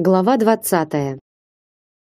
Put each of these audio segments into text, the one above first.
Глава 20.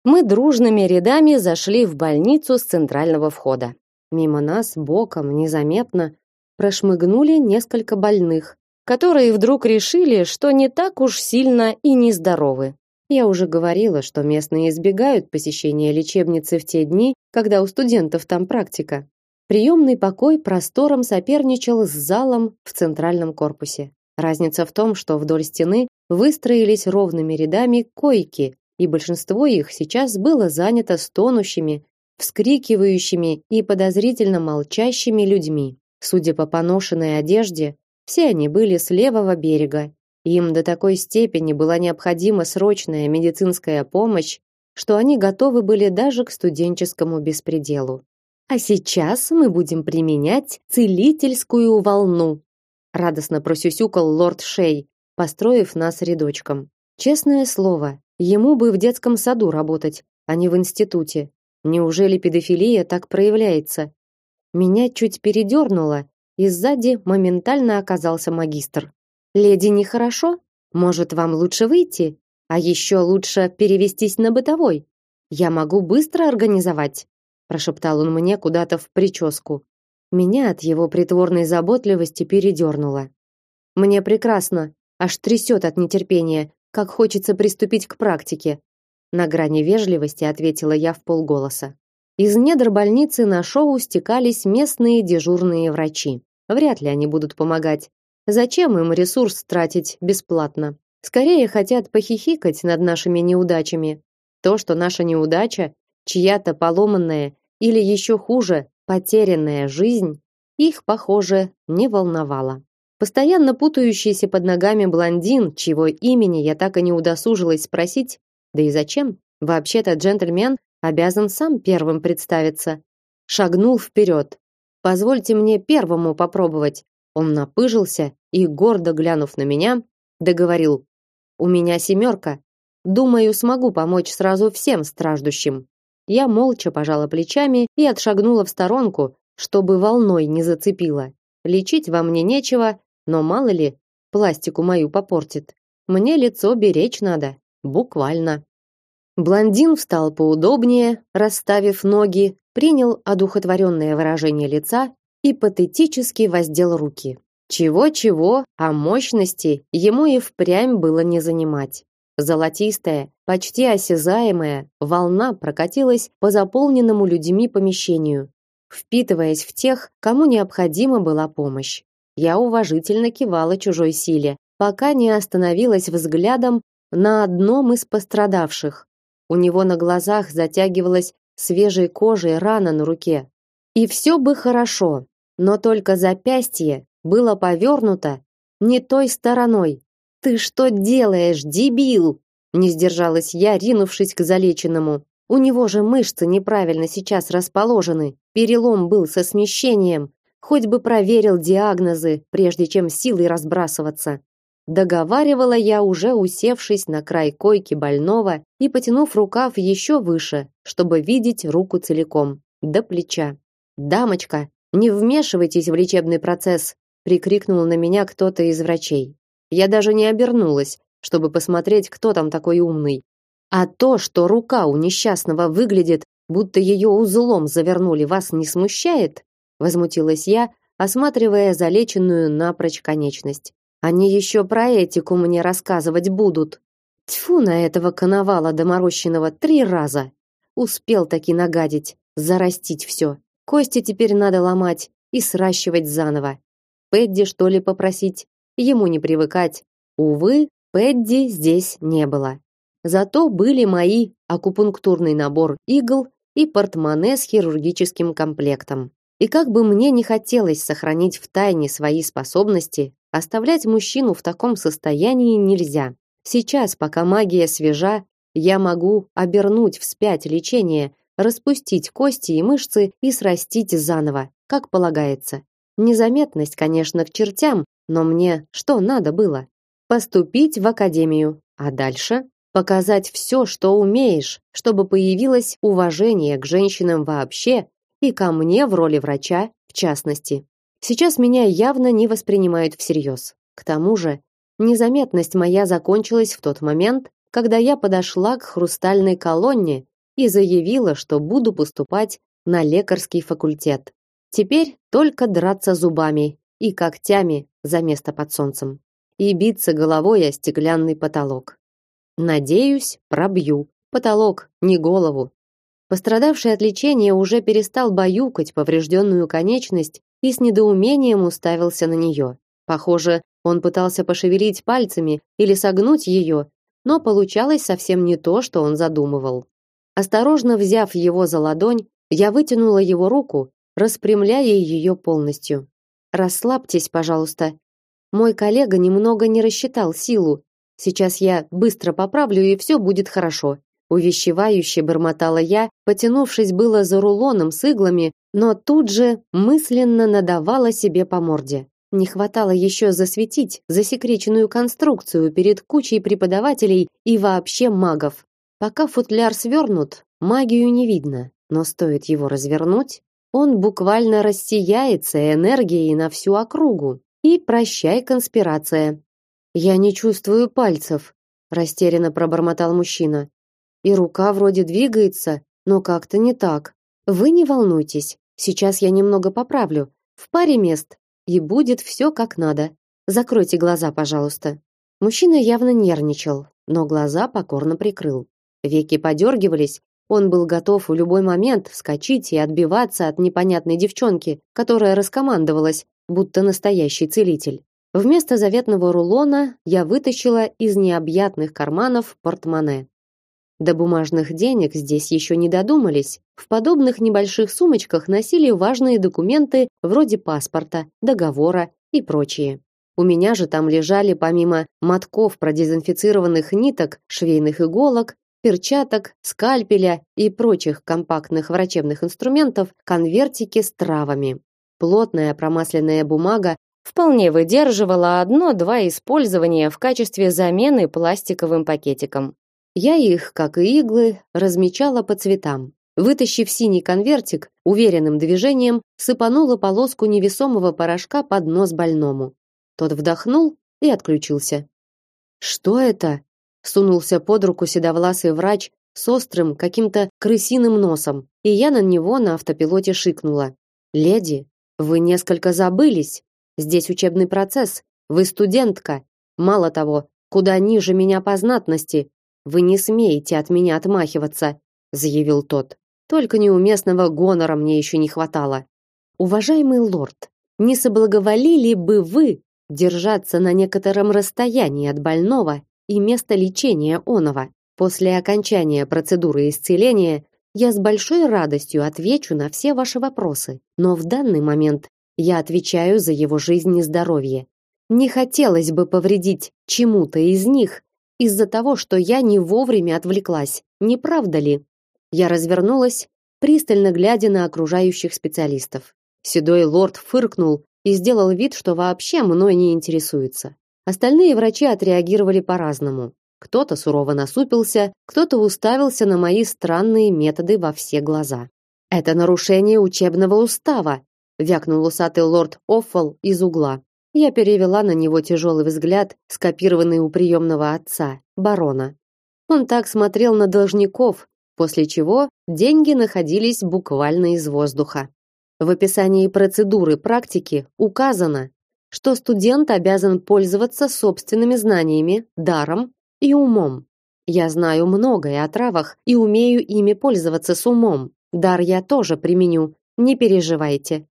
Мы дружными рядами зашли в больницу с центрального входа. Мимо нас боком незаметно прошмыгнули несколько больных, которые вдруг решили, что не так уж сильно и нездоровы. Я уже говорила, что местные избегают посещения лечебницы в те дни, когда у студентов там практика. Приемный покой простором соперничал с залом в центральном корпусе. Разница в том, что вдоль стены выстроились ровными рядами койки, и большинство их сейчас было занято стонущими, вскрикивающими и подозрительно молчащими людьми. Судя по поношенной одежде, все они были с левого берега. Им до такой степени была необходима срочная медицинская помощь, что они готовы были даже к студенческому беспределу. А сейчас мы будем применять целительскую волну, радостно просюсюкал лорд Шей, построив нас рядочком. Честное слово, ему бы в детском саду работать, а не в институте. Неужели педофилия так проявляется? Меня чуть передернуло, и сзади моментально оказался магистр. Леди нехорошо? Может, вам лучше выйти? А еще лучше перевестись на бытовой. Я могу быстро организовать, прошептал он мне куда-то в прическу. Меня от его притворной заботливости передернуло. Мне прекрасно, аж трясет от нетерпения, как хочется приступить к практике. На грани вежливости ответила я в полголоса. Из недр больницы на шоу стекались местные дежурные врачи. Вряд ли они будут помогать. Зачем им ресурс тратить бесплатно? Скорее хотят похихикать над нашими неудачами. То, что наша неудача, чья-то поломанная или еще хуже, потерянная жизнь, их, похоже, не волновала. Постоянно путающийся под ногами блондин, чьего имени я так и не удосужилась спросить, да и зачем? Вообще-то джентльмен обязан сам первым представиться. Шагнул вперед. Позвольте мне первому попробовать. Он напыжился и гордо глянув на меня, договорил: "У меня семерка. Думаю, смогу помочь сразу всем страждущим". Я молча пожала плечами и отшагнула в сторонку, чтобы волной не зацепило. Лечить во мне нечего, но мало ли, пластику мою попортит. Мне лицо беречь надо, буквально. Блондин встал поудобнее, расставив ноги, принял одухотворенное выражение лица и патетически воздел руки. Чего-чего, а мощности ему и впрямь было не занимать. Золотистая, почти осязаемая волна прокатилась по заполненному людьми помещению, впитываясь в тех, кому необходима была помощь. Я уважительно кивала чужой силе, пока не остановилась взглядом на одном из пострадавших. У него на глазах затягивалась свежей кожей рана на руке. И все бы хорошо, но только запястье было повернуто не той стороной. Ты что делаешь, дебил? Не сдержалась я, ринувшись к залеченному. У него же мышцы неправильно сейчас расположены. Перелом был со смещением. Хоть бы проверил диагнозы, прежде чем силой разбрасываться. Договаривала я уже усевшись на край койки больного и потянув рукав еще выше, чтобы видеть руку целиком, до плеча. Дамочка, не вмешивайтесь в лечебный процесс, прикрикнул на меня кто-то из врачей. Я даже не обернулась, чтобы посмотреть, кто там такой умный. А то, что рука у несчастного выглядит, будто ее узлом завернули, вас не смущает? Возмутилась я, осматривая залеченную напрочь конечность. Они еще про этику мне рассказывать будут. Тьфу на этого коновала доморощенного три раза. Успел таки нагадить, зарастить все. Кости теперь надо ломать и сращивать заново. Пэдди что ли попросить? Ему не привыкать. Увы, Пэдди здесь не было. Зато были мои акупунктурный набор игл и портмоне с хирургическим комплектом. И как бы мне не хотелось сохранить в тайне свои способности, оставлять мужчину в таком состоянии нельзя. Сейчас, пока магия свежа, я могу обернуть вспять лечение, распустить кости и мышцы и срастить заново, как полагается. Незаметность, конечно, к чертям, но мне что надо было? Поступить в академию, а дальше показать все, что умеешь, чтобы появилось уважение к женщинам вообще и ко мне в роли врача в частности. Сейчас меня явно не воспринимают всерьез. К тому же, незаметность моя закончилась в тот момент, когда я подошла к хрустальной колонне и заявила, что буду поступать на лекарский факультет. Теперь только драться зубами и когтями за место под солнцем и биться головой о стеклянный потолок. Надеюсь, пробью потолок, не голову. Пострадавший от лечения уже перестал баюкать поврежденную конечность и с недоумением уставился на нее. Похоже, он пытался пошевелить пальцами или согнуть ее, но получалось совсем не то, что он задумывал. Осторожно взяв его за ладонь, я вытянула его руку, распрямляя ее полностью. Расслабьтесь, пожалуйста. Мой коллега немного не рассчитал силу. Сейчас я быстро поправлю и все будет хорошо увещевающе бормотала я, потянувшись было за рулоном с иглами, но тут же мысленно надавала себе по морде. Не хватало еще засветить засекреченную конструкцию перед кучей преподавателей и вообще магов. Пока футляр свернут, магию не видно, но стоит его развернуть, он буквально рассияется энергией на всю округу. И прощай конспирация. Я не чувствую пальцев, растерянно пробормотал мужчина. И рука вроде двигается, но как-то не так. Вы не волнуйтесь. Сейчас я немного поправлю. В паре мест. И будет все как надо. Закройте глаза, пожалуйста. Мужчина явно нервничал, но глаза покорно прикрыл. Веки подергивались, он был готов в любой момент вскочить и отбиваться от непонятной девчонки, которая раскомандовалась, будто настоящий целитель. Вместо заветного рулона я вытащила из необъятных карманов портмоне. До бумажных денег здесь еще не додумались. В подобных небольших сумочках носили важные документы вроде паспорта, договора и прочее. У меня же там лежали помимо мотков продезинфицированных ниток, швейных иголок, перчаток, скальпеля и прочих компактных врачебных инструментов, конвертики с травами. Плотная промасленная бумага вполне выдерживала одно-два использования в качестве замены пластиковым пакетикам. Я их, как и иглы, размечала по цветам. Вытащив синий конвертик, уверенным движением сыпанула полоску невесомого порошка под нос больному. Тот вдохнул и отключился. Что это? Сунулся под руку седовласый врач с острым каким-то крысиным носом, и я на него на автопилоте шикнула. Леди, вы несколько забылись. Здесь учебный процесс. Вы студентка. Мало того, куда ниже меня по знатности, вы не смеете от меня отмахиваться, заявил тот. Только неуместного гонора мне еще не хватало. Уважаемый лорд, не соблаговолили бы вы держаться на некотором расстоянии от больного и места лечения оного? После окончания процедуры исцеления я с большой радостью отвечу на все ваши вопросы, но в данный момент я отвечаю за его жизнь и здоровье. Не хотелось бы повредить чему-то из них из-за того, что я не вовремя отвлеклась. Не правда ли? Я развернулась, пристально глядя на окружающих специалистов. Седой лорд фыркнул и сделал вид, что вообще мной не интересуется. Остальные врачи отреагировали по-разному. Кто-то сурово насупился, кто-то уставился на мои странные методы во все глаза. Это нарушение учебного устава, вякнул усатый лорд Оффал из угла. Я перевела на него тяжелый взгляд, скопированный у приемного отца, барона. Он так смотрел на должников, после чего деньги находились буквально из воздуха. В описании процедуры практики указано, что студент обязан пользоваться собственными знаниями, даром и умом. Я знаю многое о травах и умею ими пользоваться с умом. Дар я тоже применю, не переживайте.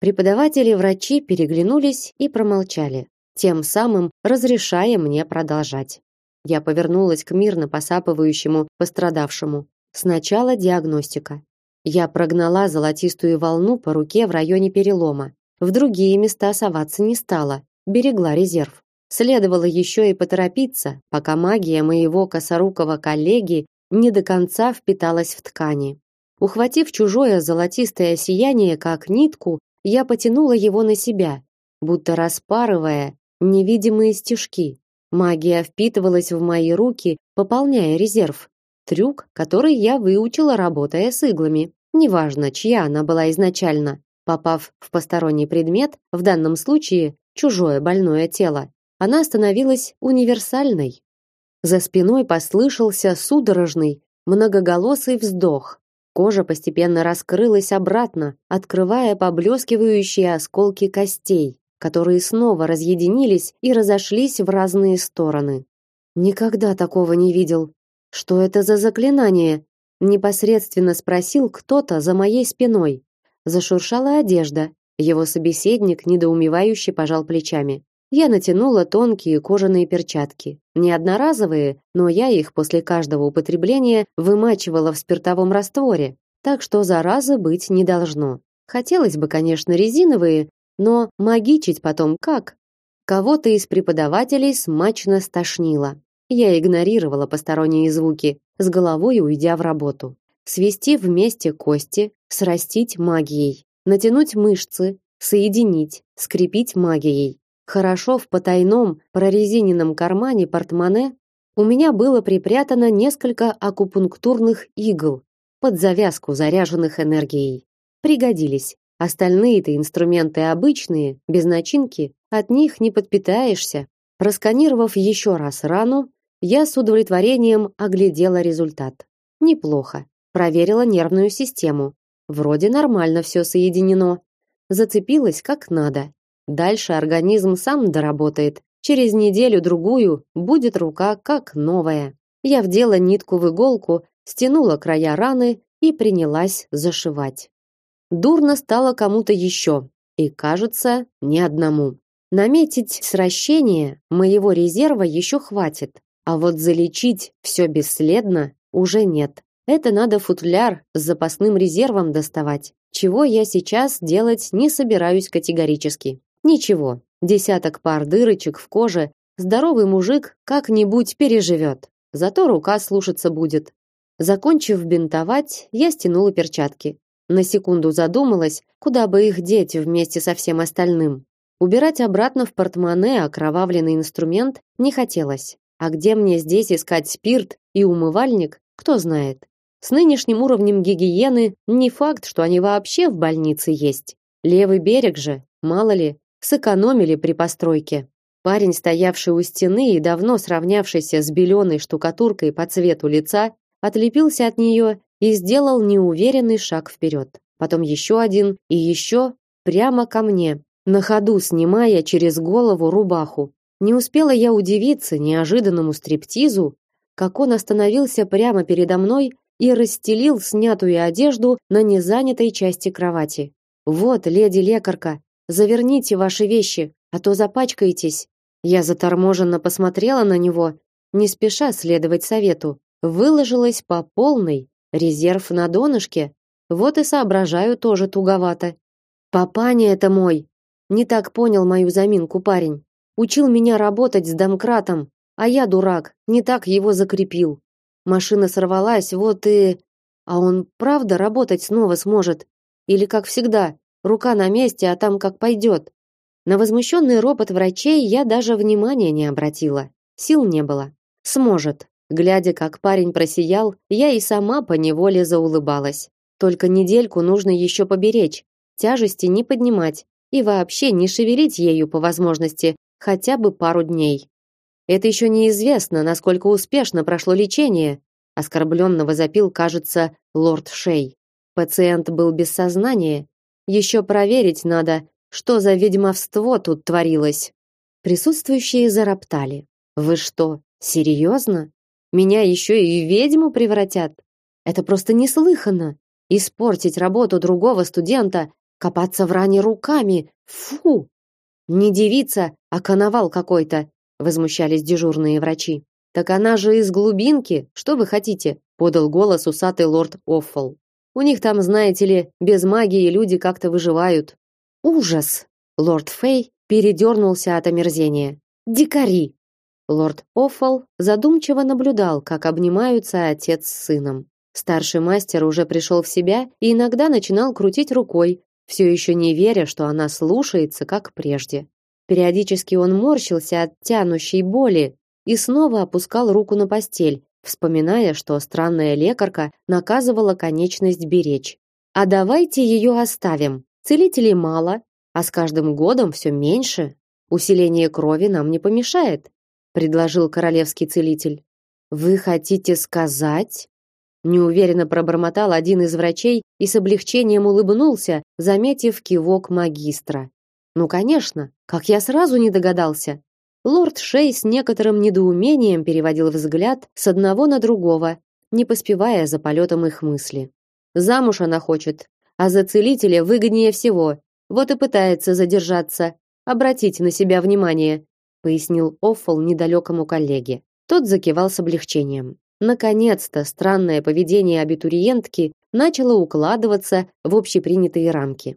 Преподаватели и врачи переглянулись и промолчали, тем самым разрешая мне продолжать. Я повернулась к мирно посапывающему пострадавшему. Сначала диагностика. Я прогнала золотистую волну по руке в районе перелома. В другие места соваться не стала, берегла резерв. Следовало еще и поторопиться, пока магия моего косорукого коллеги не до конца впиталась в ткани. Ухватив чужое золотистое сияние как нитку, я потянула его на себя, будто распарывая невидимые стежки. Магия впитывалась в мои руки, пополняя резерв. Трюк, который я выучила, работая с иглами. Неважно, чья она была изначально. Попав в посторонний предмет, в данном случае чужое больное тело, она становилась универсальной. За спиной послышался судорожный, многоголосый вздох. Кожа постепенно раскрылась обратно, открывая поблескивающие осколки костей, которые снова разъединились и разошлись в разные стороны. Никогда такого не видел. Что это за заклинание? Непосредственно спросил кто-то за моей спиной. Зашуршала одежда. Его собеседник недоумевающе пожал плечами. Я натянула тонкие кожаные перчатки. Не одноразовые, но я их после каждого употребления вымачивала в спиртовом растворе, так что заразы быть не должно. Хотелось бы, конечно, резиновые, но магичить потом как? Кого-то из преподавателей смачно стошнило. Я игнорировала посторонние звуки, с головой уйдя в работу. Свести вместе кости, срастить магией, натянуть мышцы, соединить, скрепить магией. Хорошо в потайном прорезиненном кармане портмоне у меня было припрятано несколько акупунктурных игл под завязку, заряженных энергией. Пригодились. Остальные-то инструменты обычные, без начинки, от них не подпитаешься. Просканировав еще раз рану, я с удовлетворением оглядела результат. Неплохо. Проверила нервную систему. Вроде нормально все соединено. Зацепилась как надо. Дальше организм сам доработает. Через неделю-другую будет рука как новая. Я вдела нитку в иголку, стянула края раны и принялась зашивать. Дурно стало кому-то еще, и, кажется, не одному. Наметить сращение моего резерва еще хватит, а вот залечить все бесследно уже нет. Это надо футляр с запасным резервом доставать, чего я сейчас делать не собираюсь категорически. Ничего, десяток пар дырочек в коже здоровый мужик как-нибудь переживет. Зато рука слушаться будет. Закончив бинтовать, я стянула перчатки. На секунду задумалась, куда бы их деть вместе со всем остальным. Убирать обратно в портмоне окровавленный инструмент не хотелось. А где мне здесь искать спирт и умывальник, кто знает. С нынешним уровнем гигиены не факт, что они вообще в больнице есть. Левый берег же, мало ли, сэкономили при постройке. Парень, стоявший у стены и давно сравнявшийся с беленой штукатуркой по цвету лица, отлепился от нее и сделал неуверенный шаг вперед. Потом еще один и еще прямо ко мне, на ходу снимая через голову рубаху. Не успела я удивиться неожиданному стриптизу, как он остановился прямо передо мной и расстелил снятую одежду на незанятой части кровати. Вот, леди лекарка, Заверните ваши вещи, а то запачкаетесь. Я заторможенно посмотрела на него, не спеша следовать совету. Выложилась по полной, резерв на донышке. Вот и соображаю тоже туговато. Папаня это мой. Не так понял мою заминку парень. Учил меня работать с домкратом, а я дурак, не так его закрепил. Машина сорвалась, вот и а он правда работать снова сможет или как всегда, Рука на месте, а там как пойдет. На возмущенный ропот врачей я даже внимания не обратила. Сил не было. Сможет. Глядя, как парень просиял, я и сама по неволе заулыбалась. Только недельку нужно еще поберечь, тяжести не поднимать и вообще не шевелить ею по возможности хотя бы пару дней. Это еще неизвестно, насколько успешно прошло лечение, оскорбленно возопил, кажется, лорд Шей. Пациент был без сознания еще проверить надо, что за ведьмовство тут творилось. Присутствующие зароптали. Вы что, серьезно? Меня еще и в ведьму превратят? Это просто неслыханно. Испортить работу другого студента, копаться в ране руками. Фу! Не девица, а коновал какой-то, возмущались дежурные врачи. Так она же из глубинки, что вы хотите? подал голос усатый лорд Оффл. У них там, знаете ли, без магии люди как-то выживают. Ужас. Лорд Фей передернулся от омерзения. Дикари. Лорд Оффал задумчиво наблюдал, как обнимаются отец с сыном. Старший мастер уже пришел в себя и иногда начинал крутить рукой, все еще не веря, что она слушается, как прежде. Периодически он морщился от тянущей боли и снова опускал руку на постель, вспоминая, что странная лекарка наказывала конечность беречь. А давайте ее оставим. Целителей мало, а с каждым годом все меньше. Усиление крови нам не помешает, предложил королевский целитель. Вы хотите сказать? Неуверенно пробормотал один из врачей и с облегчением улыбнулся, заметив кивок магистра. Ну, конечно, как я сразу не догадался. Лорд Шей с некоторым недоумением переводил взгляд с одного на другого, не поспевая за полетом их мысли. Замуж она хочет, а за целителя выгоднее всего. Вот и пытается задержаться, обратить на себя внимание, пояснил Оффл недалекому коллеге. Тот закивал с облегчением. Наконец-то странное поведение абитуриентки начало укладываться в общепринятые рамки.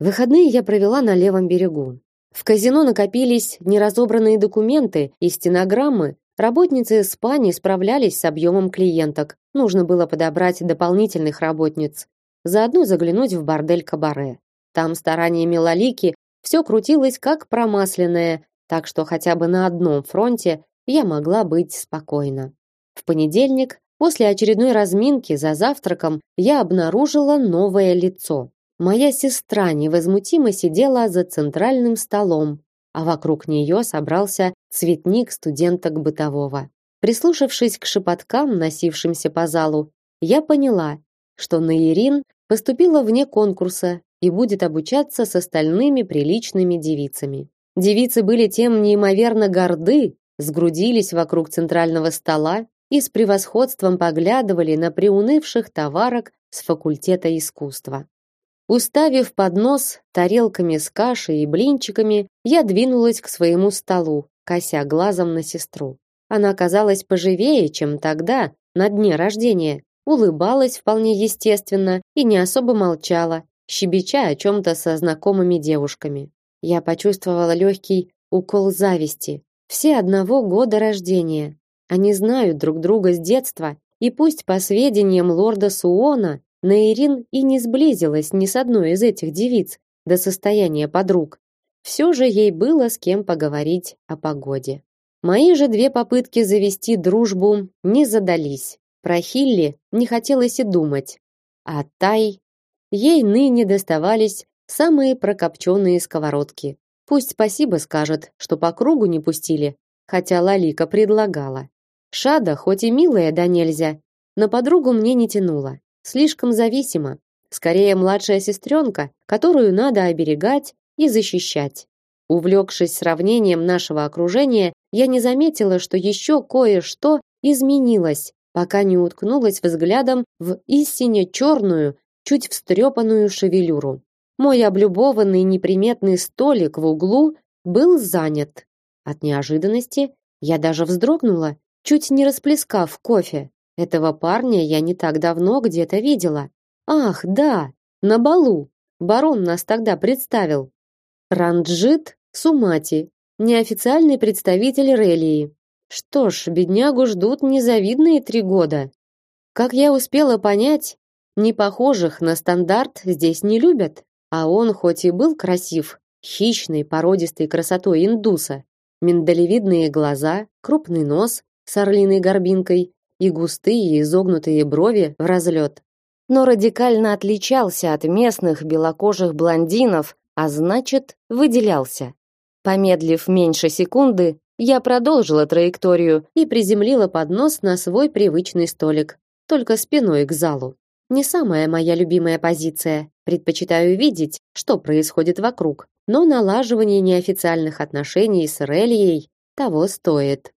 Выходные я провела на левом берегу. В казино накопились неразобранные документы и стенограммы. Работницы СПА не справлялись с объемом клиенток. Нужно было подобрать дополнительных работниц. Заодно заглянуть в бордель-кабаре. Там стараниями Лалики все крутилось как промасленное, так что хотя бы на одном фронте я могла быть спокойна. В понедельник, после очередной разминки за завтраком, я обнаружила новое лицо. Моя сестра невозмутимо сидела за центральным столом, а вокруг нее собрался цветник студенток бытового. Прислушавшись к шепоткам, носившимся по залу, я поняла, что Наирин поступила вне конкурса и будет обучаться с остальными приличными девицами. Девицы были тем неимоверно горды, сгрудились вокруг центрального стола и с превосходством поглядывали на приунывших товарок с факультета искусства. Уставив поднос тарелками с кашей и блинчиками, я двинулась к своему столу, кося глазом на сестру. Она казалась поживее, чем тогда, на дне рождения, улыбалась вполне естественно и не особо молчала, щебеча о чем-то со знакомыми девушками. Я почувствовала легкий укол зависти. Все одного года рождения. Они знают друг друга с детства, и пусть по сведениям лорда Суона Наирин и не сблизилась ни с одной из этих девиц до состояния подруг. Все же ей было с кем поговорить о погоде. Мои же две попытки завести дружбу не задались. Про Хилли не хотелось и думать. А Тай... Ей ныне доставались самые прокопченные сковородки. Пусть спасибо скажет, что по кругу не пустили, хотя Лалика предлагала. Шада, хоть и милая да нельзя, но подругу мне не тянула. Слишком зависима. Скорее младшая сестренка, которую надо оберегать и защищать. Увлекшись сравнением нашего окружения, я не заметила, что еще кое-что изменилось, пока не уткнулась взглядом в истинно черную, чуть встрепанную шевелюру. Мой облюбованный неприметный столик в углу был занят. От неожиданности я даже вздрогнула, чуть не расплескав кофе. Этого парня я не так давно где-то видела. Ах, да, на балу. Барон нас тогда представил. Ранджит Сумати, неофициальный представитель Релии. Что ж, беднягу ждут незавидные три года. Как я успела понять, непохожих на стандарт здесь не любят, а он хоть и был красив, хищной породистой красотой индуса, миндалевидные глаза, крупный нос с орлиной горбинкой и густые изогнутые брови в разлет. Но радикально отличался от местных белокожих блондинов, а значит, выделялся. Помедлив меньше секунды, я продолжила траекторию и приземлила поднос на свой привычный столик, только спиной к залу. Не самая моя любимая позиция. Предпочитаю видеть, что происходит вокруг, но налаживание неофициальных отношений с Релией того стоит.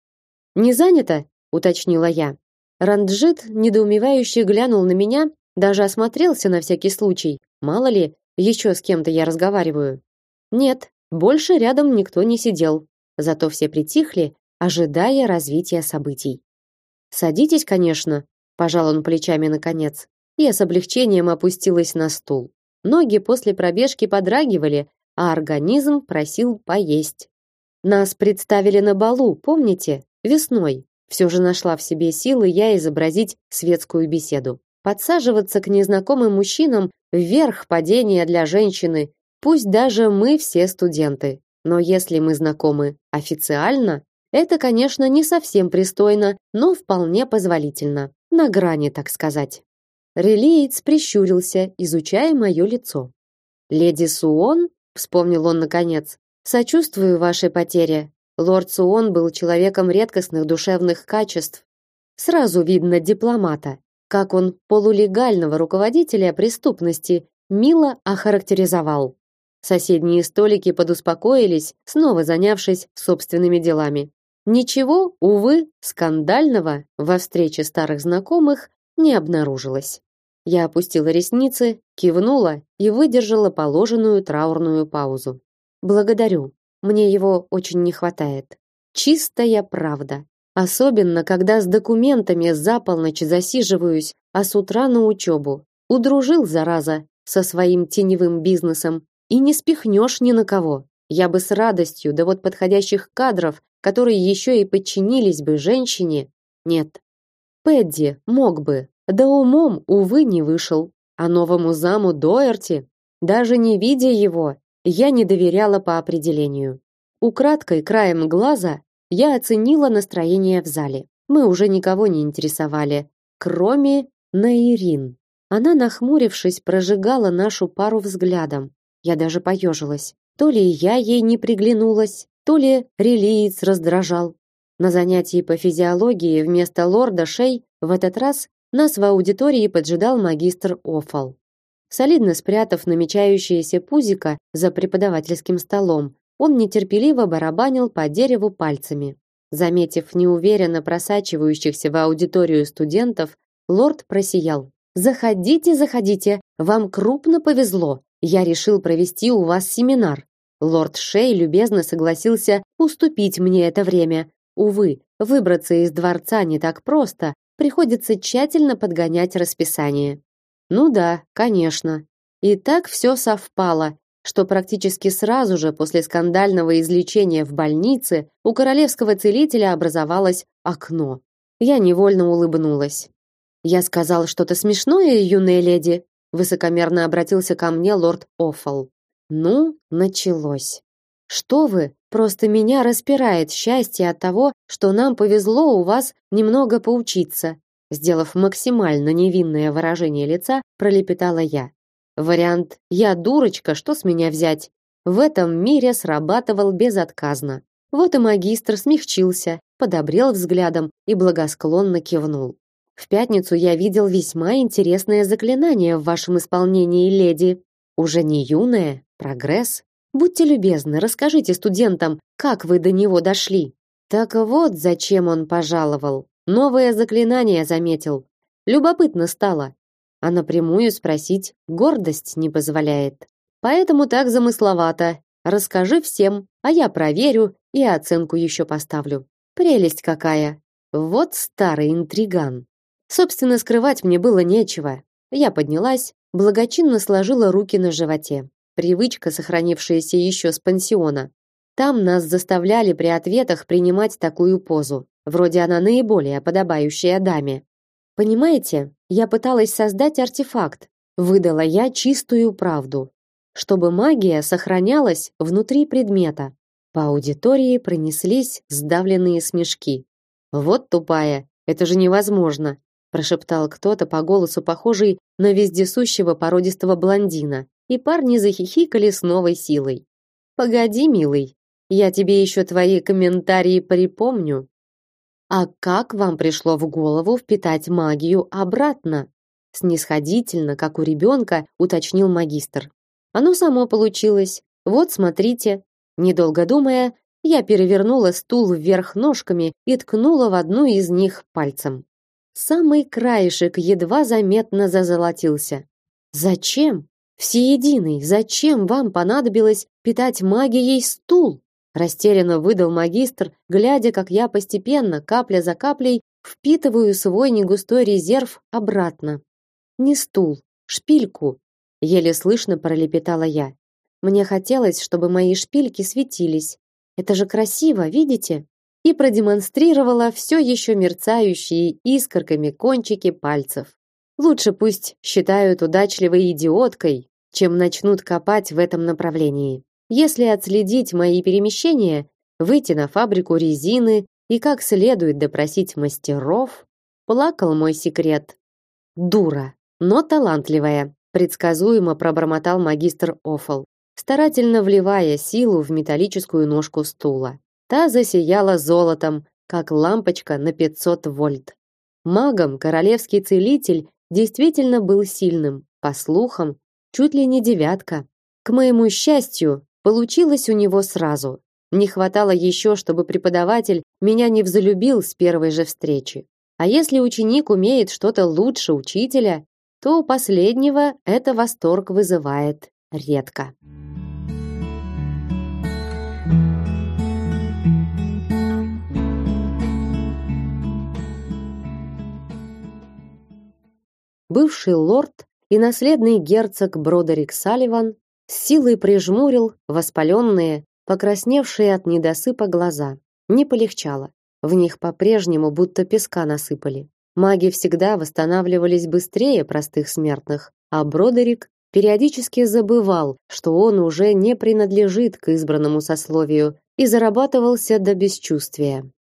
Не занято, уточнила я. Ранджит недоумевающе глянул на меня, даже осмотрелся на всякий случай. Мало ли, еще с кем-то я разговариваю. Нет, больше рядом никто не сидел. Зато все притихли, ожидая развития событий. Садитесь, конечно, пожал он плечами наконец. Я с облегчением опустилась на стул. Ноги после пробежки подрагивали, а организм просил поесть. Нас представили на балу, помните, весной. Все же нашла в себе силы я изобразить светскую беседу. Подсаживаться к незнакомым мужчинам вверх падения для женщины, пусть даже мы все студенты. Но если мы знакомы официально, это, конечно, не совсем пристойно, но вполне позволительно. На грани, так сказать. Релиец прищурился, изучая мое лицо. Леди Суон, вспомнил он наконец, сочувствую вашей потере. Лорд Суон был человеком редкостных душевных качеств. Сразу видно дипломата, как он полулегального руководителя преступности мило охарактеризовал. Соседние столики подуспокоились, снова занявшись собственными делами. Ничего, увы, скандального во встрече старых знакомых не обнаружилось. Я опустила ресницы, кивнула и выдержала положенную траурную паузу. Благодарю. Мне его очень не хватает. Чистая правда. Особенно, когда с документами за полночь засиживаюсь, а с утра на учебу. Удружил, зараза, со своим теневым бизнесом. И не спихнешь ни на кого. Я бы с радостью, да вот подходящих кадров, которые еще и подчинились бы женщине, нет. Пэдди мог бы, да умом, увы, не вышел. А новому заму Доерти, даже не видя его, я не доверяла по определению. Украдкой, краем глаза, я оценила настроение в зале. Мы уже никого не интересовали, кроме Наирин. Она, нахмурившись, прожигала нашу пару взглядом. Я даже поежилась. То ли я ей не приглянулась, то ли релиец раздражал. На занятии по физиологии вместо лорда Шей в этот раз нас в аудитории поджидал магистр Офал. Солидно спрятав намечающееся пузико за преподавательским столом, он нетерпеливо барабанил по дереву пальцами. Заметив неуверенно просачивающихся в аудиторию студентов, лорд просиял. «Заходите, заходите, вам крупно повезло. Я решил провести у вас семинар». Лорд Шей любезно согласился уступить мне это время. Увы, выбраться из дворца не так просто, приходится тщательно подгонять расписание. Ну да, конечно. И так все совпало, что практически сразу же после скандального излечения в больнице у королевского целителя образовалось окно. Я невольно улыбнулась. Я сказал что-то смешное, юная леди, высокомерно обратился ко мне лорд Оффл. Ну, началось. Что вы? Просто меня распирает счастье от того, что нам повезло у вас немного поучиться. Сделав максимально невинное выражение лица, пролепетала я. Вариант «я дурочка, что с меня взять?» в этом мире срабатывал безотказно. Вот и магистр смягчился, подобрел взглядом и благосклонно кивнул. В пятницу я видел весьма интересное заклинание в вашем исполнении, леди. Уже не юное, прогресс. Будьте любезны, расскажите студентам, как вы до него дошли. Так вот, зачем он пожаловал. Новое заклинание заметил. Любопытно стало. А напрямую спросить гордость не позволяет. Поэтому так замысловато. Расскажи всем, а я проверю и оценку еще поставлю. Прелесть какая. Вот старый интриган. Собственно, скрывать мне было нечего. Я поднялась, благочинно сложила руки на животе привычка, сохранившаяся еще с пансиона. Там нас заставляли при ответах принимать такую позу. Вроде она наиболее подобающая даме. Понимаете, я пыталась создать артефакт, выдала я чистую правду, чтобы магия сохранялась внутри предмета. По аудитории пронеслись сдавленные смешки. Вот тупая, это же невозможно, прошептал кто-то по голосу похожий на вездесущего породистого блондина и парни захихикали с новой силой. Погоди, милый, я тебе еще твои комментарии припомню. А как вам пришло в голову впитать магию обратно? Снисходительно, как у ребенка, уточнил магистр. Оно само получилось. Вот, смотрите. Недолго думая, я перевернула стул вверх ножками и ткнула в одну из них пальцем. Самый краешек едва заметно зазолотился. Зачем? Всеединый, зачем вам понадобилось питать магией стул? Растерянно выдал магистр, глядя, как я постепенно, капля за каплей, впитываю свой негустой резерв обратно. Не стул, шпильку, еле слышно пролепетала я. Мне хотелось, чтобы мои шпильки светились. Это же красиво, видите? И продемонстрировала все еще мерцающие искорками кончики пальцев. Лучше пусть считают удачливой идиоткой, чем начнут копать в этом направлении. Если отследить мои перемещения, выйти на фабрику резины и как следует допросить мастеров, плакал мой секрет. Дура. но талантливая, предсказуемо пробормотал магистр Офол, старательно вливая силу в металлическую ножку стула. Та засияла золотом, как лампочка на 500 вольт. Магом королевский целитель действительно был сильным, по слухам, чуть ли не девятка. К моему счастью, получилось у него сразу. Не хватало еще, чтобы преподаватель меня не взлюбил с первой же встречи. А если ученик умеет что-то лучше учителя, то у последнего это восторг вызывает редко. Бывший лорд и наследный герцог Бродерик Салливан с силой прижмурил воспаленные, покрасневшие от недосыпа глаза. Не полегчало. В них по-прежнему будто песка насыпали. Маги всегда восстанавливались быстрее простых смертных, а Бродерик периодически забывал, что он уже не принадлежит к избранному сословию и зарабатывался до бесчувствия.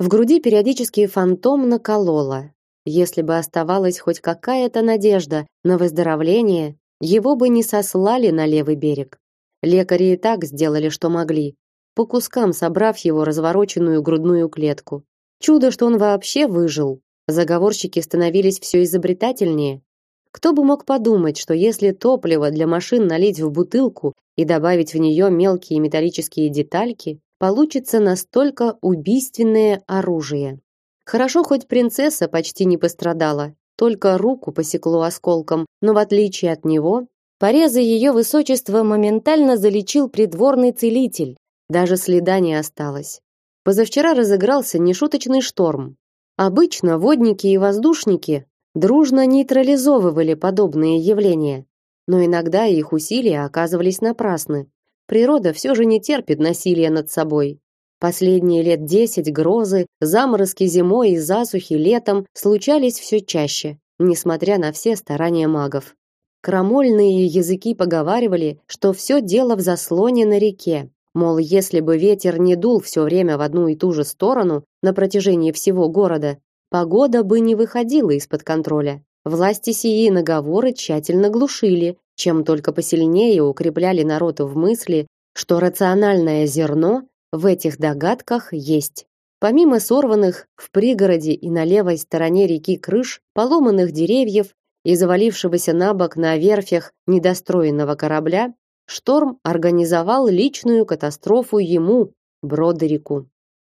В груди периодически фантомно кололо. Если бы оставалась хоть какая-то надежда на выздоровление, его бы не сослали на левый берег. Лекари и так сделали, что могли, по кускам собрав его развороченную грудную клетку. Чудо, что он вообще выжил. Заговорщики становились все изобретательнее. Кто бы мог подумать, что если топливо для машин налить в бутылку и добавить в нее мелкие металлические детальки, получится настолько убийственное оружие. Хорошо хоть принцесса почти не пострадала, только руку посекло осколком, но в отличие от него, порезы ее высочества моментально залечил придворный целитель, даже следа не осталось. Позавчера разыгрался нешуточный шторм. Обычно водники и воздушники дружно нейтрализовывали подобные явления, но иногда их усилия оказывались напрасны. Природа все же не терпит насилия над собой. Последние лет десять грозы, заморозки зимой и засухи летом случались все чаще, несмотря на все старания магов. Крамольные языки поговаривали, что все дело в заслоне на реке, Мол, если бы ветер не дул все время в одну и ту же сторону на протяжении всего города, погода бы не выходила из-под контроля. Власти сии наговоры тщательно глушили, чем только посильнее укрепляли народ в мысли, что рациональное зерно в этих догадках есть. Помимо сорванных в пригороде и на левой стороне реки крыш, поломанных деревьев и завалившегося на бок на верфях недостроенного корабля, Шторм организовал личную катастрофу ему, Бродерику.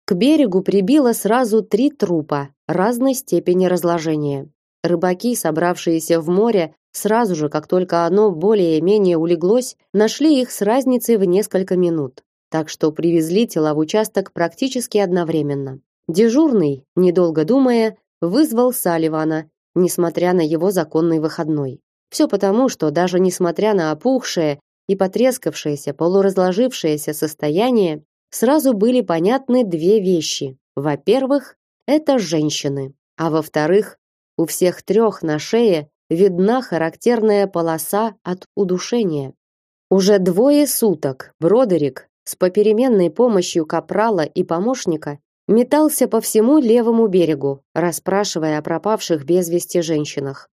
К берегу прибило сразу три трупа разной степени разложения. Рыбаки, собравшиеся в море, сразу же, как только оно более-менее улеглось, нашли их с разницей в несколько минут. Так что привезли тела в участок практически одновременно. Дежурный, недолго думая, вызвал Салливана, несмотря на его законный выходной. Все потому, что даже несмотря на опухшее и потрескавшееся, полуразложившееся состояние, сразу были понятны две вещи. Во-первых, это женщины, а во-вторых, у всех трех на шее видна характерная полоса от удушения. Уже двое суток Бродерик с попеременной помощью капрала и помощника метался по всему левому берегу, расспрашивая о пропавших без вести женщинах.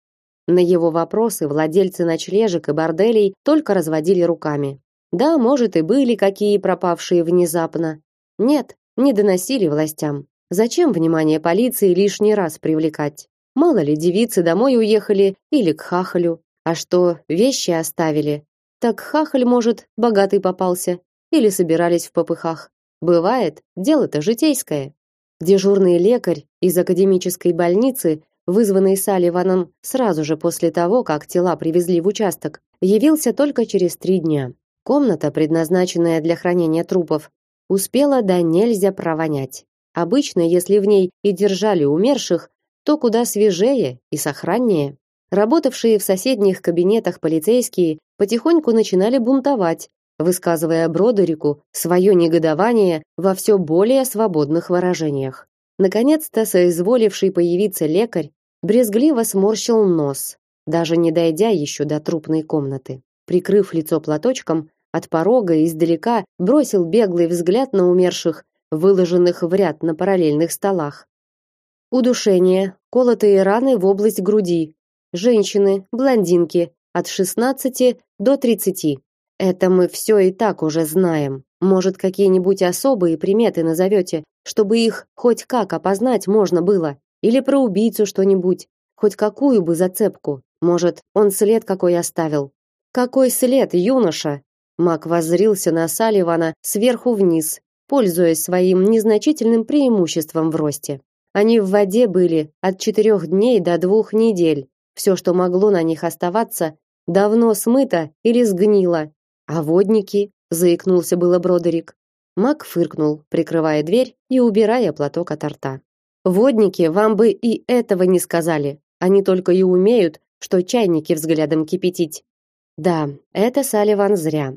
На его вопросы владельцы ночлежек и борделей только разводили руками. Да, может, и были какие пропавшие внезапно. Нет, не доносили властям. Зачем внимание полиции лишний раз привлекать? Мало ли девицы домой уехали или к хахалю. А что, вещи оставили? Так хахаль, может, богатый попался. Или собирались в попыхах. Бывает, дело-то житейское. Дежурный лекарь из академической больницы вызванный Салливаном сразу же после того, как тела привезли в участок, явился только через три дня. Комната, предназначенная для хранения трупов, успела до нельзя провонять. Обычно, если в ней и держали умерших, то куда свежее и сохраннее. Работавшие в соседних кабинетах полицейские потихоньку начинали бунтовать, высказывая Бродерику свое негодование во все более свободных выражениях. Наконец-то соизволивший появиться лекарь брезгливо сморщил нос, даже не дойдя еще до трупной комнаты. Прикрыв лицо платочком, от порога издалека бросил беглый взгляд на умерших, выложенных в ряд на параллельных столах. Удушение, колотые раны в область груди, женщины, блондинки от 16 до 30. Это мы все и так уже знаем. Может, какие-нибудь особые приметы назовете, чтобы их хоть как опознать можно было? Или про убийцу что-нибудь? Хоть какую бы зацепку? Может, он след какой оставил? Какой след, юноша? Мак воззрился на Саливана сверху вниз, пользуясь своим незначительным преимуществом в росте. Они в воде были от четырех дней до двух недель. Все, что могло на них оставаться, давно смыто или сгнило. А водники, заикнулся было Бродерик. Мак фыркнул, прикрывая дверь и убирая платок от рта. Водники вам бы и этого не сказали. Они только и умеют, что чайники взглядом кипятить. Да, это Салливан зря.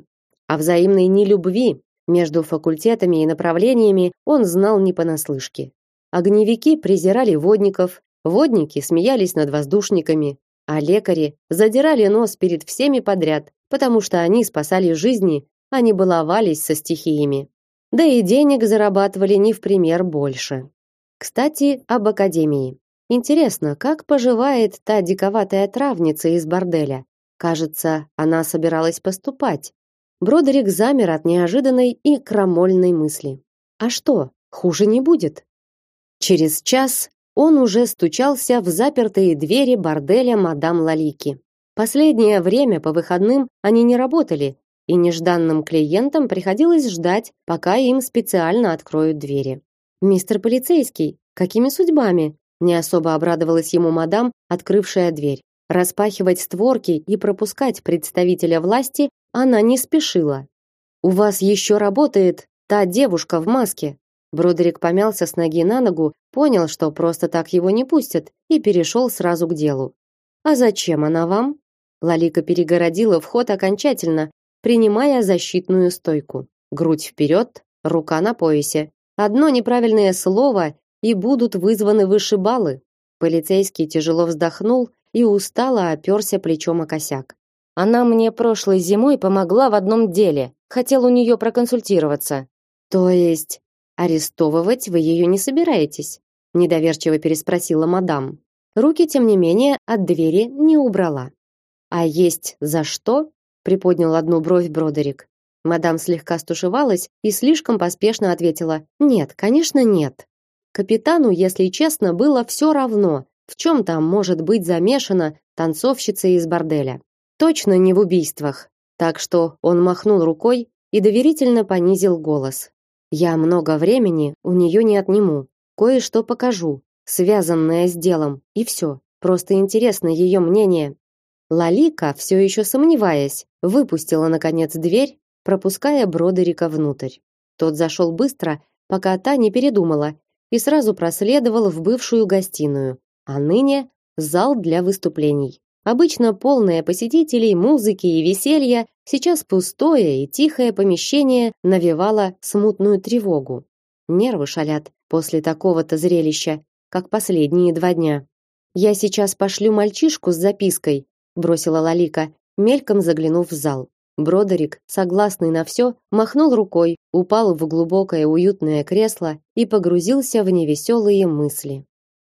О взаимной нелюбви между факультетами и направлениями он знал не понаслышке. Огневики презирали водников, водники смеялись над воздушниками, а лекари задирали нос перед всеми подряд, потому что они спасали жизни, а не баловались со стихиями. Да и денег зарабатывали не в пример больше. Кстати, об академии. Интересно, как поживает та диковатая травница из борделя? Кажется, она собиралась поступать. Бродерик замер от неожиданной и крамольной мысли. А что, хуже не будет? Через час он уже стучался в запертые двери борделя мадам Лалики. Последнее время по выходным они не работали, и нежданным клиентам приходилось ждать, пока им специально откроют двери. Мистер полицейский, какими судьбами? Не особо обрадовалась ему мадам, открывшая дверь. Распахивать створки и пропускать представителя власти она не спешила. У вас еще работает та девушка в маске. Бродерик помялся с ноги на ногу, понял, что просто так его не пустят, и перешел сразу к делу. А зачем она вам? Лалика перегородила вход окончательно, принимая защитную стойку. Грудь вперед, рука на поясе. Одно неправильное слово, и будут вызваны вышибалы. Полицейский тяжело вздохнул и устало оперся плечом о косяк. Она мне прошлой зимой помогла в одном деле. Хотел у нее проконсультироваться. То есть арестовывать вы ее не собираетесь? недоверчиво переспросила мадам. Руки тем не менее от двери не убрала. А есть за что? приподнял одну бровь Бродерик. Мадам слегка стушевалась и слишком поспешно ответила: "Нет, конечно, нет". Капитану, если честно, было все равно, в чем там может быть замешана танцовщица из борделя. Точно не в убийствах. Так что он махнул рукой и доверительно понизил голос. Я много времени у нее не отниму. Кое-что покажу, связанное с делом, и все. Просто интересно ее мнение. Лалика, все еще сомневаясь, выпустила наконец дверь, пропуская Бродерика внутрь. Тот зашел быстро, пока та не передумала и сразу проследовал в бывшую гостиную, а ныне зал для выступлений. Обычно полное посетителей, музыки и веселья, сейчас пустое и тихое помещение навевало смутную тревогу. Нервы шалят после такого-то зрелища, как последние два дня. Я сейчас пошлю мальчишку с запиской, бросила Лалика, мельком заглянув в зал. Бродерик, согласный на все, махнул рукой, упал в глубокое уютное кресло и погрузился в невеселые мысли.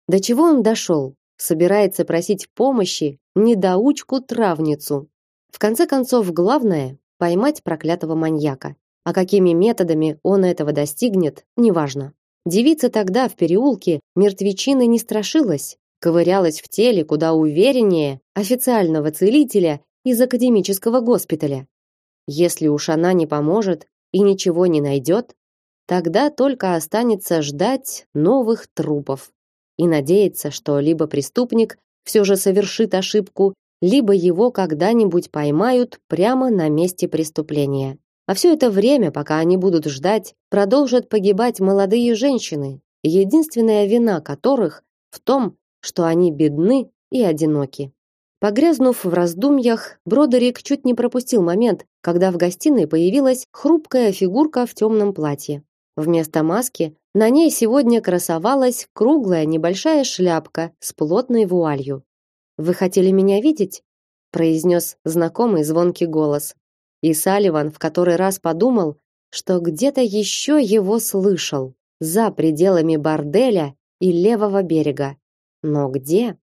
До чего он дошел? Собирается просить помощи недоучку-травницу. В конце концов, главное поймать проклятого маньяка. А какими методами он этого достигнет, неважно. Девица тогда в переулке мертвечины не страшилась, ковырялась в теле куда увереннее официального целителя из академического госпиталя. Если уж она не поможет и ничего не найдет, тогда только останется ждать новых трупов и надеяться, что либо преступник все же совершит ошибку, либо его когда-нибудь поймают прямо на месте преступления. А все это время, пока они будут ждать, продолжат погибать молодые женщины, единственная вина которых в том, что они бедны и одиноки. Погрязнув в раздумьях, Бродерик чуть не пропустил момент, когда в гостиной появилась хрупкая фигурка в темном платье. Вместо маски на ней сегодня красовалась круглая небольшая шляпка с плотной вуалью. Вы хотели меня видеть? произнес знакомый звонкий голос. И Салливан в который раз подумал, что где-то еще его слышал, за пределами борделя и левого берега. Но где?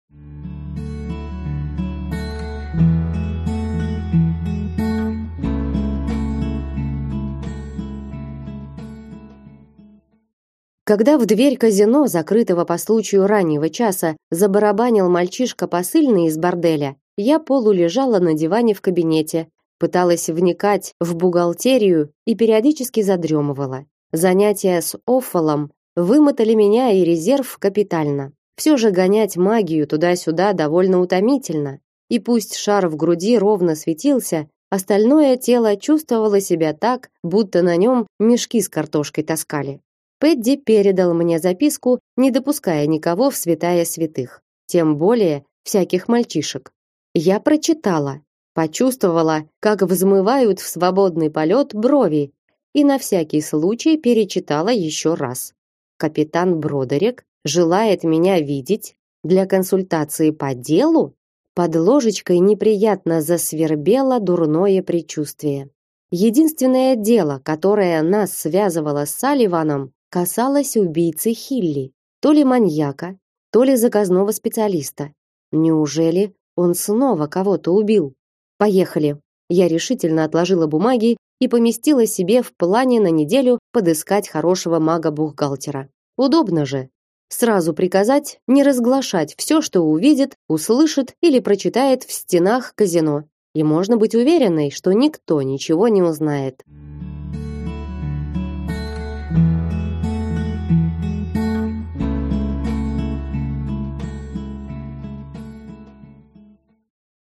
Когда в дверь казино, закрытого по случаю раннего часа, забарабанил мальчишка посыльный из борделя, я полулежала на диване в кабинете, пыталась вникать в бухгалтерию и периодически задремывала. Занятия с Оффолом вымотали меня и резерв капитально. Все же гонять магию туда-сюда довольно утомительно. И пусть шар в груди ровно светился, остальное тело чувствовало себя так, будто на нем мешки с картошкой таскали. Пэдди передал мне записку, не допуская никого в святая святых, тем более всяких мальчишек. Я прочитала, почувствовала, как взмывают в свободный полет брови, и на всякий случай перечитала еще раз. Капитан Бродерик желает меня видеть для консультации по делу? Под ложечкой неприятно засвербело дурное предчувствие. Единственное дело, которое нас связывало с Салливаном, касалось убийцы Хилли, то ли маньяка, то ли заказного специалиста. Неужели он снова кого-то убил? Поехали. Я решительно отложила бумаги и поместила себе в плане на неделю подыскать хорошего мага-бухгалтера. Удобно же. Сразу приказать не разглашать все, что увидит, услышит или прочитает в стенах казино. И можно быть уверенной, что никто ничего не узнает.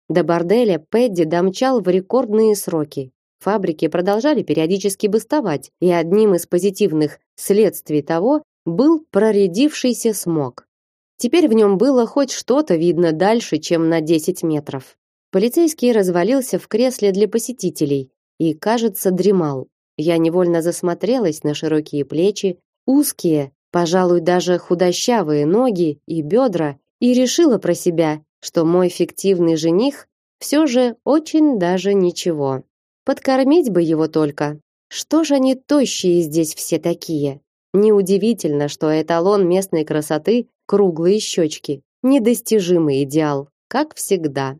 До борделя Пэдди домчал в рекордные сроки. Фабрики продолжали периодически бастовать, и одним из позитивных следствий того был проредившийся смог. Теперь в нем было хоть что-то видно дальше, чем на 10 метров. Полицейский развалился в кресле для посетителей и, кажется, дремал. Я невольно засмотрелась на широкие плечи, узкие, пожалуй, даже худощавые ноги и бедра и решила про себя, что мой фиктивный жених все же очень даже ничего. Подкормить бы его только. Что же они тощие здесь все такие? Неудивительно, что эталон местной красоты круглые щечки, недостижимый идеал, как всегда.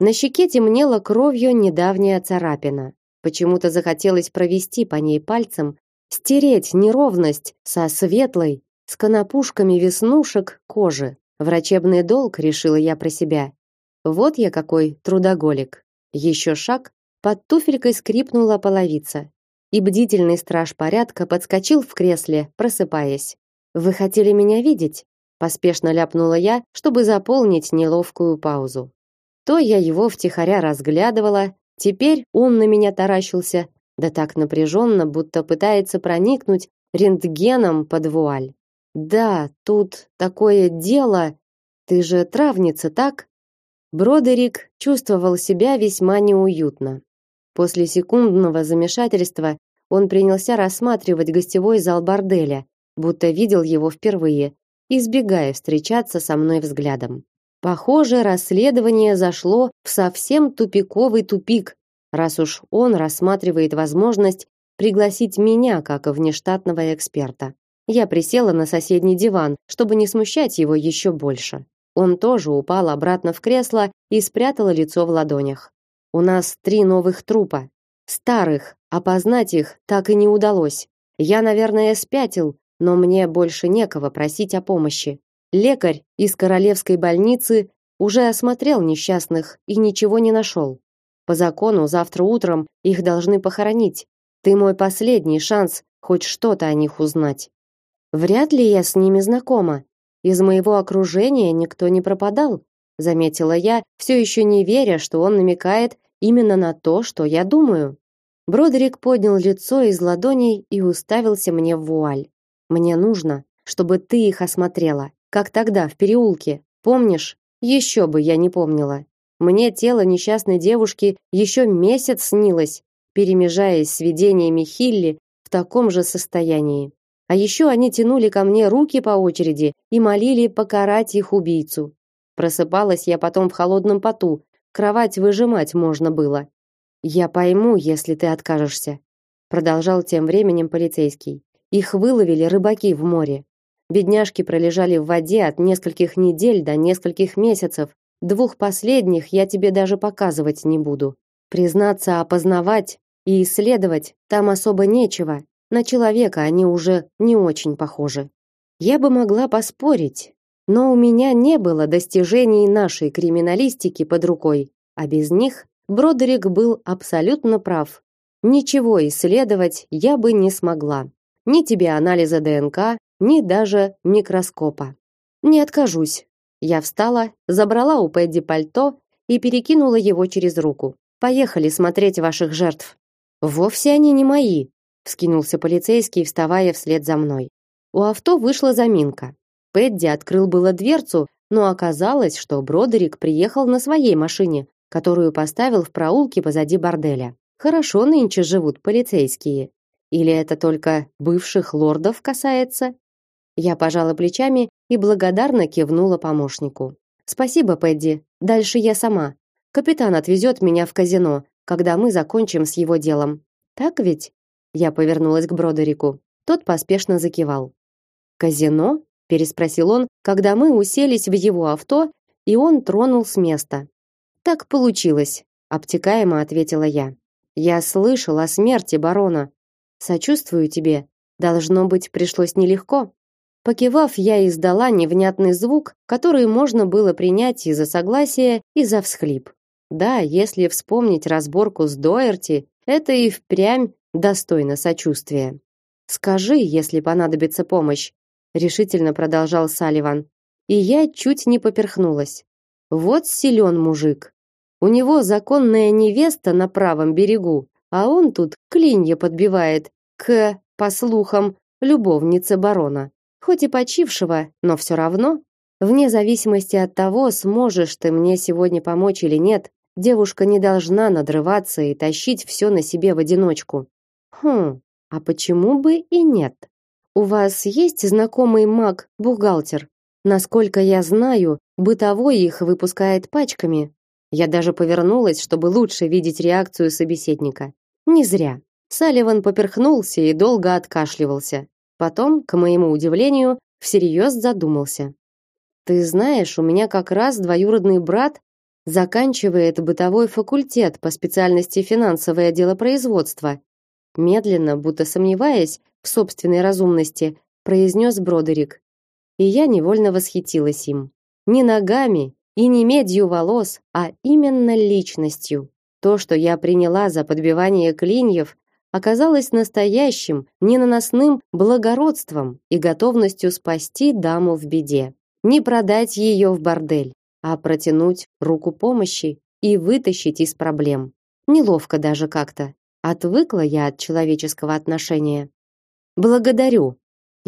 На щеке темнела кровью недавняя царапина. Почему-то захотелось провести по ней пальцем, стереть неровность со светлой, с конопушками веснушек кожи. Врачебный долг, решила я про себя. Вот я какой трудоголик. Еще шаг, под туфелькой скрипнула половица, и бдительный страж порядка подскочил в кресле, просыпаясь. Вы хотели меня видеть? поспешно ляпнула я, чтобы заполнить неловкую паузу. То я его втихаря разглядывала, теперь он на меня таращился, да так напряженно, будто пытается проникнуть рентгеном под вуаль. Да, тут такое дело. Ты же травница, так? Бродерик чувствовал себя весьма неуютно. После секундного замешательства он принялся рассматривать гостевой зал борделя, будто видел его впервые, избегая встречаться со мной взглядом. Похоже, расследование зашло в совсем тупиковый тупик, раз уж он рассматривает возможность пригласить меня как внештатного эксперта. Я присела на соседний диван, чтобы не смущать его еще больше. Он тоже упал обратно в кресло и спрятал лицо в ладонях. У нас три новых трупа. Старых, опознать их так и не удалось. Я, наверное, спятил, но мне больше некого просить о помощи. Лекарь из королевской больницы уже осмотрел несчастных и ничего не нашел. По закону завтра утром их должны похоронить. Ты мой последний шанс хоть что-то о них узнать. Вряд ли я с ними знакома. Из моего окружения никто не пропадал, заметила я, все еще не веря, что он намекает именно на то, что я думаю. Бродерик поднял лицо из ладоней и уставился мне в вуаль. Мне нужно, чтобы ты их осмотрела, как тогда в переулке. Помнишь? Еще бы я не помнила. Мне тело несчастной девушки еще месяц снилось, перемежаясь с видениями Хилли в таком же состоянии. А еще они тянули ко мне руки по очереди и молили покарать их убийцу. Просыпалась я потом в холодном поту, кровать выжимать можно было. Я пойму, если ты откажешься, продолжал тем временем полицейский. Их выловили рыбаки в море. Бедняжки пролежали в воде от нескольких недель до нескольких месяцев. Двух последних я тебе даже показывать не буду. Признаться, опознавать и исследовать там особо нечего. На человека они уже не очень похожи. Я бы могла поспорить, но у меня не было достижений нашей криминалистики под рукой, а без них Бродерик был абсолютно прав. Ничего исследовать я бы не смогла. Ни тебе анализа ДНК, ни даже микроскопа. Не откажусь. Я встала, забрала у Пэдди пальто и перекинула его через руку. Поехали смотреть ваших жертв. Вовсе они не мои, вскинулся полицейский, вставая вслед за мной. У авто вышла заминка. Пэдди открыл было дверцу, но оказалось, что Бродерик приехал на своей машине, которую поставил в проулке позади борделя. Хорошо нынче живут полицейские. Или это только бывших лордов касается? Я пожала плечами и благодарно кивнула помощнику. Спасибо, Пэдди. Дальше я сама. Капитан отвезет меня в казино, когда мы закончим с его делом. Так ведь? Я повернулась к Бродерику. Тот поспешно закивал. Казино? переспросил он, когда мы уселись в его авто, и он тронул с места. Так получилось, обтекаемо ответила я. Я слышал о смерти барона. Сочувствую тебе. Должно быть, пришлось нелегко. Покивав, я издала невнятный звук, который можно было принять и за согласие, и за всхлип. Да, если вспомнить разборку с Доерти, это и впрямь достойно сочувствия. Скажи, если понадобится помощь, решительно продолжал Салливан. И я чуть не поперхнулась. Вот силен мужик. У него законная невеста на правом берегу, а он тут клинья подбивает к, по слухам, любовнице барона. Хоть и почившего, но все равно, вне зависимости от того, сможешь ты мне сегодня помочь или нет, девушка не должна надрываться и тащить все на себе в одиночку. Хм, а почему бы и нет? У вас есть знакомый маг-бухгалтер? Насколько я знаю, бытовой их выпускает пачками. Я даже повернулась, чтобы лучше видеть реакцию собеседника. Не зря. Салливан поперхнулся и долго откашливался. Потом, к моему удивлению, всерьез задумался. Ты знаешь, у меня как раз двоюродный брат заканчивает бытовой факультет по специальности финансовое делопроизводство. Медленно, будто сомневаясь в собственной разумности, произнес Бродерик. И я невольно восхитилась им. Не ногами и не медью волос, а именно личностью. То, что я приняла за подбивание клиньев, оказалось настоящим, ненаносным благородством и готовностью спасти даму в беде. Не продать ее в бордель, а протянуть руку помощи и вытащить из проблем. Неловко даже как-то. Отвыкла я от человеческого отношения. Благодарю.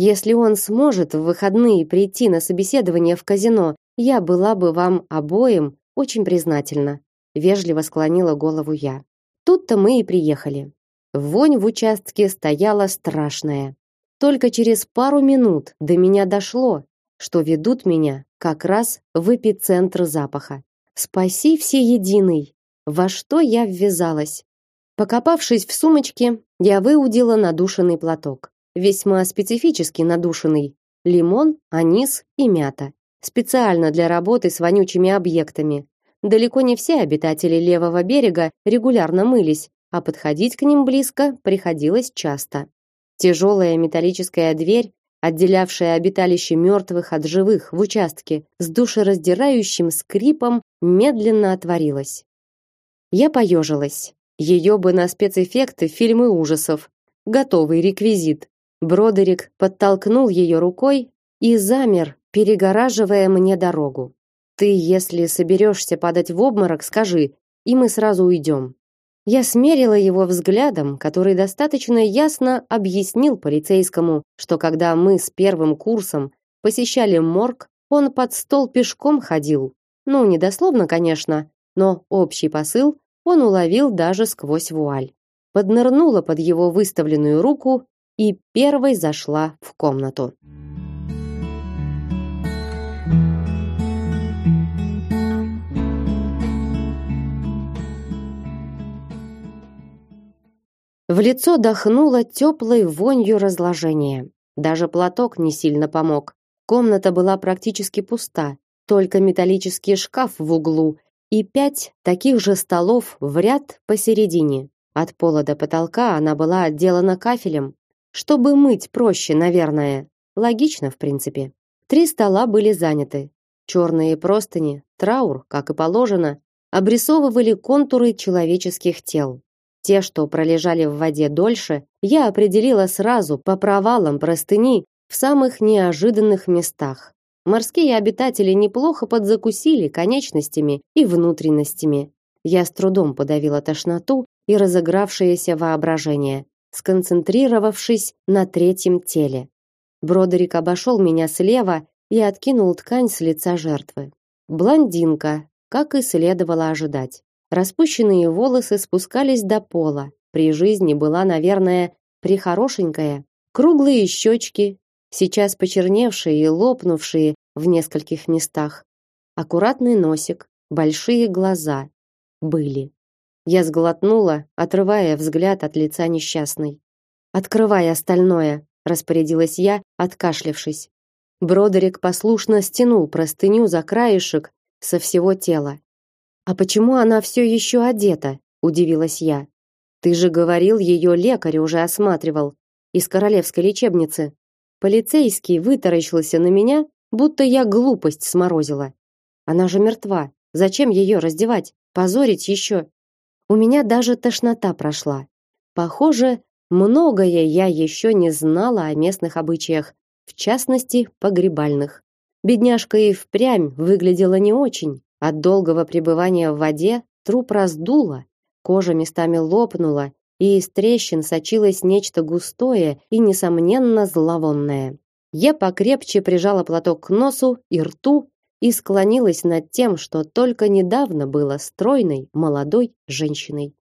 Если он сможет в выходные прийти на собеседование в казино, я была бы вам обоим очень признательна, вежливо склонила голову я. Тут-то мы и приехали. Вонь в участке стояла страшная. Только через пару минут до меня дошло, что ведут меня как раз в эпицентр запаха. Спаси все единый, во что я ввязалась. Покопавшись в сумочке, я выудила надушенный платок. Весьма специфически надушенный. Лимон, анис и мята специально для работы с вонючими объектами. Далеко не все обитатели левого берега регулярно мылись, а подходить к ним близко приходилось часто. Тяжелая металлическая дверь, отделявшая обиталище мертвых от живых в участке, с душераздирающим скрипом медленно отворилась. Я поежилась. Ее бы на спецэффекты фильмы ужасов. Готовый реквизит. Бродерик подтолкнул ее рукой и замер, перегораживая мне дорогу. Ты, если соберешься падать в обморок, скажи, и мы сразу уйдем. Я смерила его взглядом, который достаточно ясно объяснил полицейскому, что когда мы с первым курсом посещали морг, он под стол пешком ходил. Ну, не дословно, конечно, но общий посыл он уловил даже сквозь вуаль. Поднырнула под его выставленную руку и первой зашла в комнату. В лицо дохнуло теплой вонью разложения. Даже платок не сильно помог. Комната была практически пуста, только металлический шкаф в углу и пять таких же столов в ряд посередине. От пола до потолка она была отделана кафелем, чтобы мыть проще, наверное. Логично, в принципе. Три стола были заняты. Черные простыни, траур, как и положено, обрисовывали контуры человеческих тел. Те, что пролежали в воде дольше, я определила сразу по провалам простыни в самых неожиданных местах. Морские обитатели неплохо подзакусили конечностями и внутренностями. Я с трудом подавила тошноту и разыгравшееся воображение, сконцентрировавшись на третьем теле. Бродерик обошел меня слева и откинул ткань с лица жертвы. Блондинка, как и следовало ожидать. Распущенные волосы спускались до пола. При жизни была, наверное, прихорошенькая. Круглые щечки, сейчас почерневшие и лопнувшие в нескольких местах. Аккуратный носик, большие глаза. Были. Я сглотнула, отрывая взгляд от лица несчастной. «Открывай остальное», — распорядилась я, откашлявшись. Бродерик послушно стянул простыню за краешек со всего тела. «А почему она все еще одета?» – удивилась я. «Ты же говорил, ее лекарь уже осматривал. Из королевской лечебницы. Полицейский вытаращился на меня, будто я глупость сморозила. Она же мертва. Зачем ее раздевать? Позорить еще? У меня даже тошнота прошла. Похоже, многое я еще не знала о местных обычаях, в частности, погребальных. Бедняжка и впрямь выглядела не очень. От долгого пребывания в воде труп раздуло, кожа местами лопнула, и из трещин сочилось нечто густое и несомненно зловонное. Я покрепче прижала платок к носу и рту и склонилась над тем, что только недавно было стройной, молодой женщиной.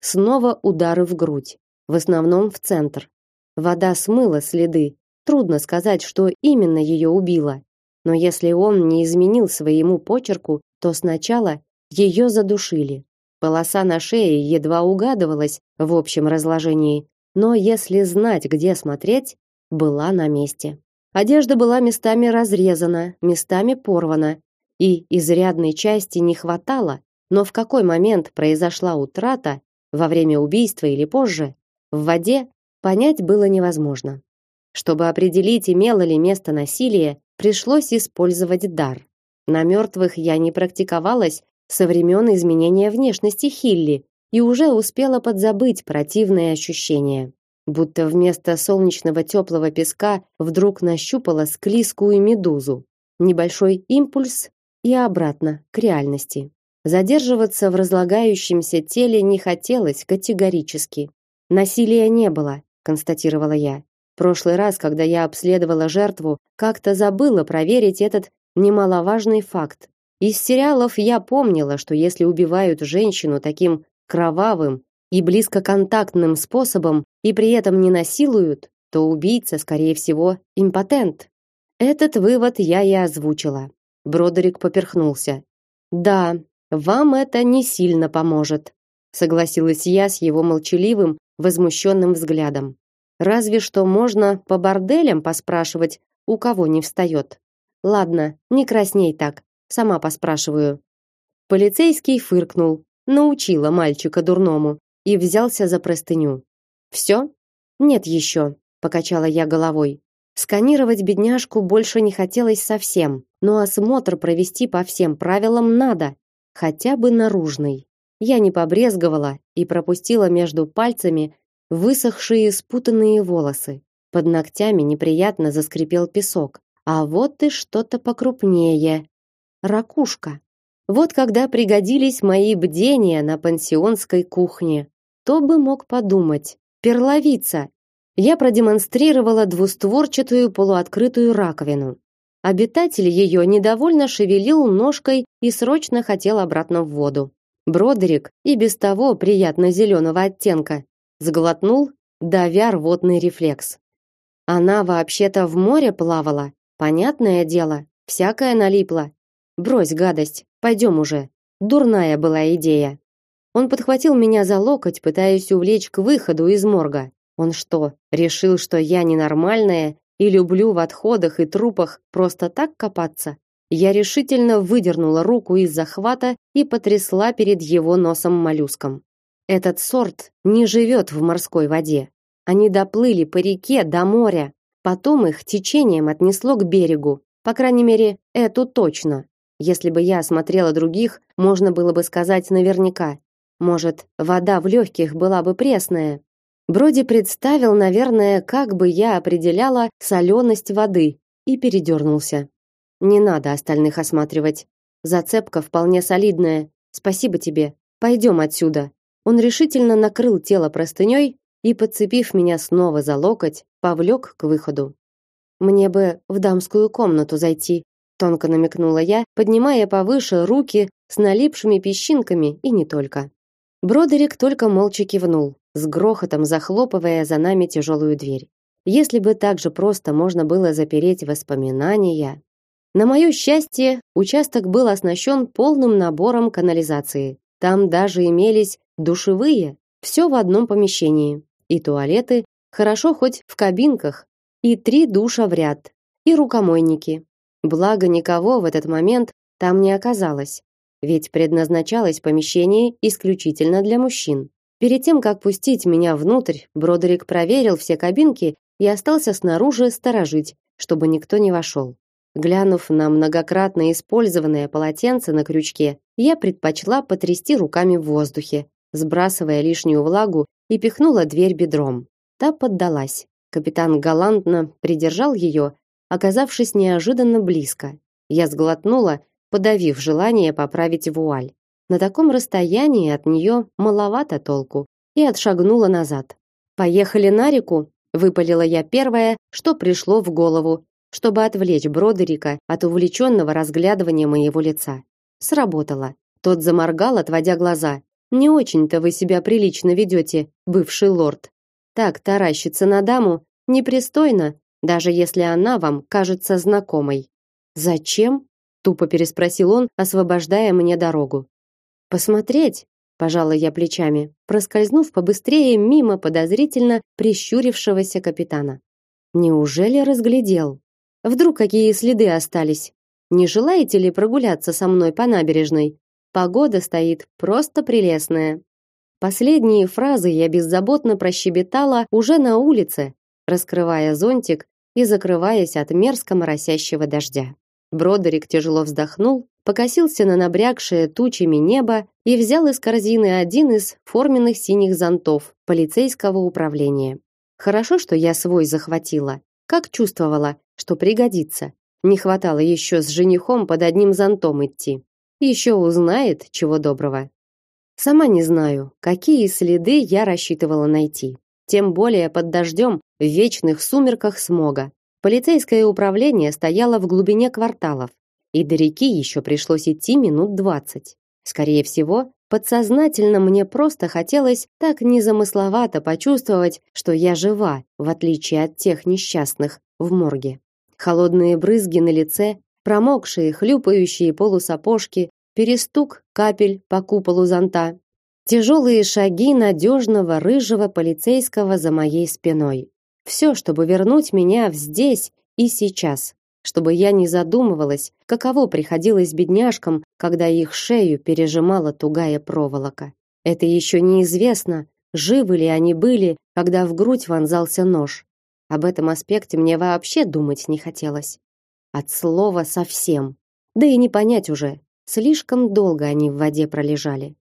Снова удары в грудь, в основном в центр. Вода смыла следы. Трудно сказать, что именно ее убило. Но если он не изменил своему почерку, то сначала ее задушили. Полоса на шее едва угадывалась в общем разложении, но если знать, где смотреть, была на месте. Одежда была местами разрезана, местами порвана, и изрядной части не хватало, но в какой момент произошла утрата, во время убийства или позже, в воде понять было невозможно. Чтобы определить, имело ли место насилие, пришлось использовать дар. На мертвых я не практиковалась со времен изменения внешности Хилли и уже успела подзабыть противные ощущения. Будто вместо солнечного теплого песка вдруг нащупала склизкую медузу. Небольшой импульс и обратно к реальности. Задерживаться в разлагающемся теле не хотелось категорически. Насилия не было, констатировала я. Прошлый раз, когда я обследовала жертву, как-то забыла проверить этот немаловажный факт. Из сериалов я помнила, что если убивают женщину таким кровавым и близкоконтактным способом и при этом не насилуют, то убийца, скорее всего, импотент. Этот вывод я и озвучила. Бродерик поперхнулся. Да, вам это не сильно поможет, согласилась я с его молчаливым, возмущенным взглядом. Разве что можно по борделям поспрашивать, у кого не встает. Ладно, не красней так. Сама поспрашиваю. Полицейский фыркнул, научила мальчика дурному и взялся за простыню. Все? Нет еще, покачала я головой. Сканировать бедняжку больше не хотелось совсем, но осмотр провести по всем правилам надо, хотя бы наружный. Я не побрезговала и пропустила между пальцами высохшие спутанные волосы. Под ногтями неприятно заскрипел песок. А вот и что-то покрупнее, ракушка. Вот когда пригодились мои бдения на пансионской кухне. То бы мог подумать. Перловица. Я продемонстрировала двустворчатую полуоткрытую раковину. Обитатель ее недовольно шевелил ножкой и срочно хотел обратно в воду. Бродерик, и без того приятно зеленого оттенка, сглотнул, давя рвотный рефлекс. Она вообще-то в море плавала, понятное дело, всякое налипло. Брось гадость, пойдем уже. Дурная была идея. Он подхватил меня за локоть, пытаясь увлечь к выходу из морга. Он что, решил, что я ненормальная и люблю в отходах и трупах просто так копаться? Я решительно выдернула руку из захвата и потрясла перед его носом моллюском. Этот сорт не живет в морской воде. Они доплыли по реке до моря. Потом их течением отнесло к берегу. По крайней мере, эту точно. Если бы я осмотрела других, можно было бы сказать наверняка. Может, вода в легких была бы пресная. Броди представил, наверное, как бы я определяла соленость воды и передернулся. Не надо остальных осматривать. Зацепка вполне солидная. Спасибо тебе. Пойдем отсюда. Он решительно накрыл тело простыней и, подцепив меня снова за локоть, повлек к выходу. Мне бы в дамскую комнату зайти, тонко намекнула я, поднимая повыше руки с налипшими песчинками и не только. Бродерик только молча кивнул, с грохотом захлопывая за нами тяжелую дверь. Если бы так же просто можно было запереть воспоминания. На мое счастье, участок был оснащен полным набором канализации. Там даже имелись душевые, все в одном помещении. И туалеты, хорошо хоть в кабинках, и три душа в ряд, и рукомойники. Благо никого в этот момент там не оказалось ведь предназначалось помещение исключительно для мужчин. Перед тем, как пустить меня внутрь, Бродерик проверил все кабинки и остался снаружи сторожить, чтобы никто не вошел. Глянув на многократно использованное полотенце на крючке, я предпочла потрясти руками в воздухе, сбрасывая лишнюю влагу и пихнула дверь бедром. Та поддалась. Капитан галантно придержал ее, оказавшись неожиданно близко. Я сглотнула подавив желание поправить вуаль. На таком расстоянии от нее маловато толку, и отшагнула назад. Поехали на реку, выпалила я первое, что пришло в голову, чтобы отвлечь Бродерика от увлеченного разглядывания моего лица. Сработало. Тот заморгал, отводя глаза. Не очень-то вы себя прилично ведете, бывший лорд. Так таращиться на даму непристойно, даже если она вам кажется знакомой. Зачем? Тупо переспросил он, освобождая мне дорогу. Посмотреть, пожала я плечами, проскользнув побыстрее мимо подозрительно прищурившегося капитана. Неужели разглядел? Вдруг какие следы остались? Не желаете ли прогуляться со мной по набережной? Погода стоит просто прелестная. Последние фразы я беззаботно прощебетала уже на улице, раскрывая зонтик и закрываясь от мерзко моросящего дождя. Бродерик тяжело вздохнул, покосился на набрякшее тучами небо и взял из корзины один из форменных синих зонтов полицейского управления. Хорошо, что я свой захватила. Как чувствовала, что пригодится. Не хватало еще с женихом под одним зонтом идти. Еще узнает, чего доброго. Сама не знаю, какие следы я рассчитывала найти. Тем более под дождем в вечных сумерках смога. Полицейское управление стояло в глубине кварталов, и до реки еще пришлось идти минут двадцать. Скорее всего, подсознательно мне просто хотелось так незамысловато почувствовать, что я жива, в отличие от тех несчастных в морге. Холодные брызги на лице, промокшие, хлюпающие полусапожки, перестук капель по куполу зонта, тяжелые шаги надежного рыжего полицейского за моей спиной. Все, чтобы вернуть меня в здесь и сейчас, чтобы я не задумывалась, каково приходилось бедняжкам, когда их шею пережимала тугая проволока. Это еще неизвестно, живы ли они были, когда в грудь вонзался нож. Об этом аспекте мне вообще думать не хотелось. От слова совсем. Да и не понять уже, слишком долго они в воде пролежали.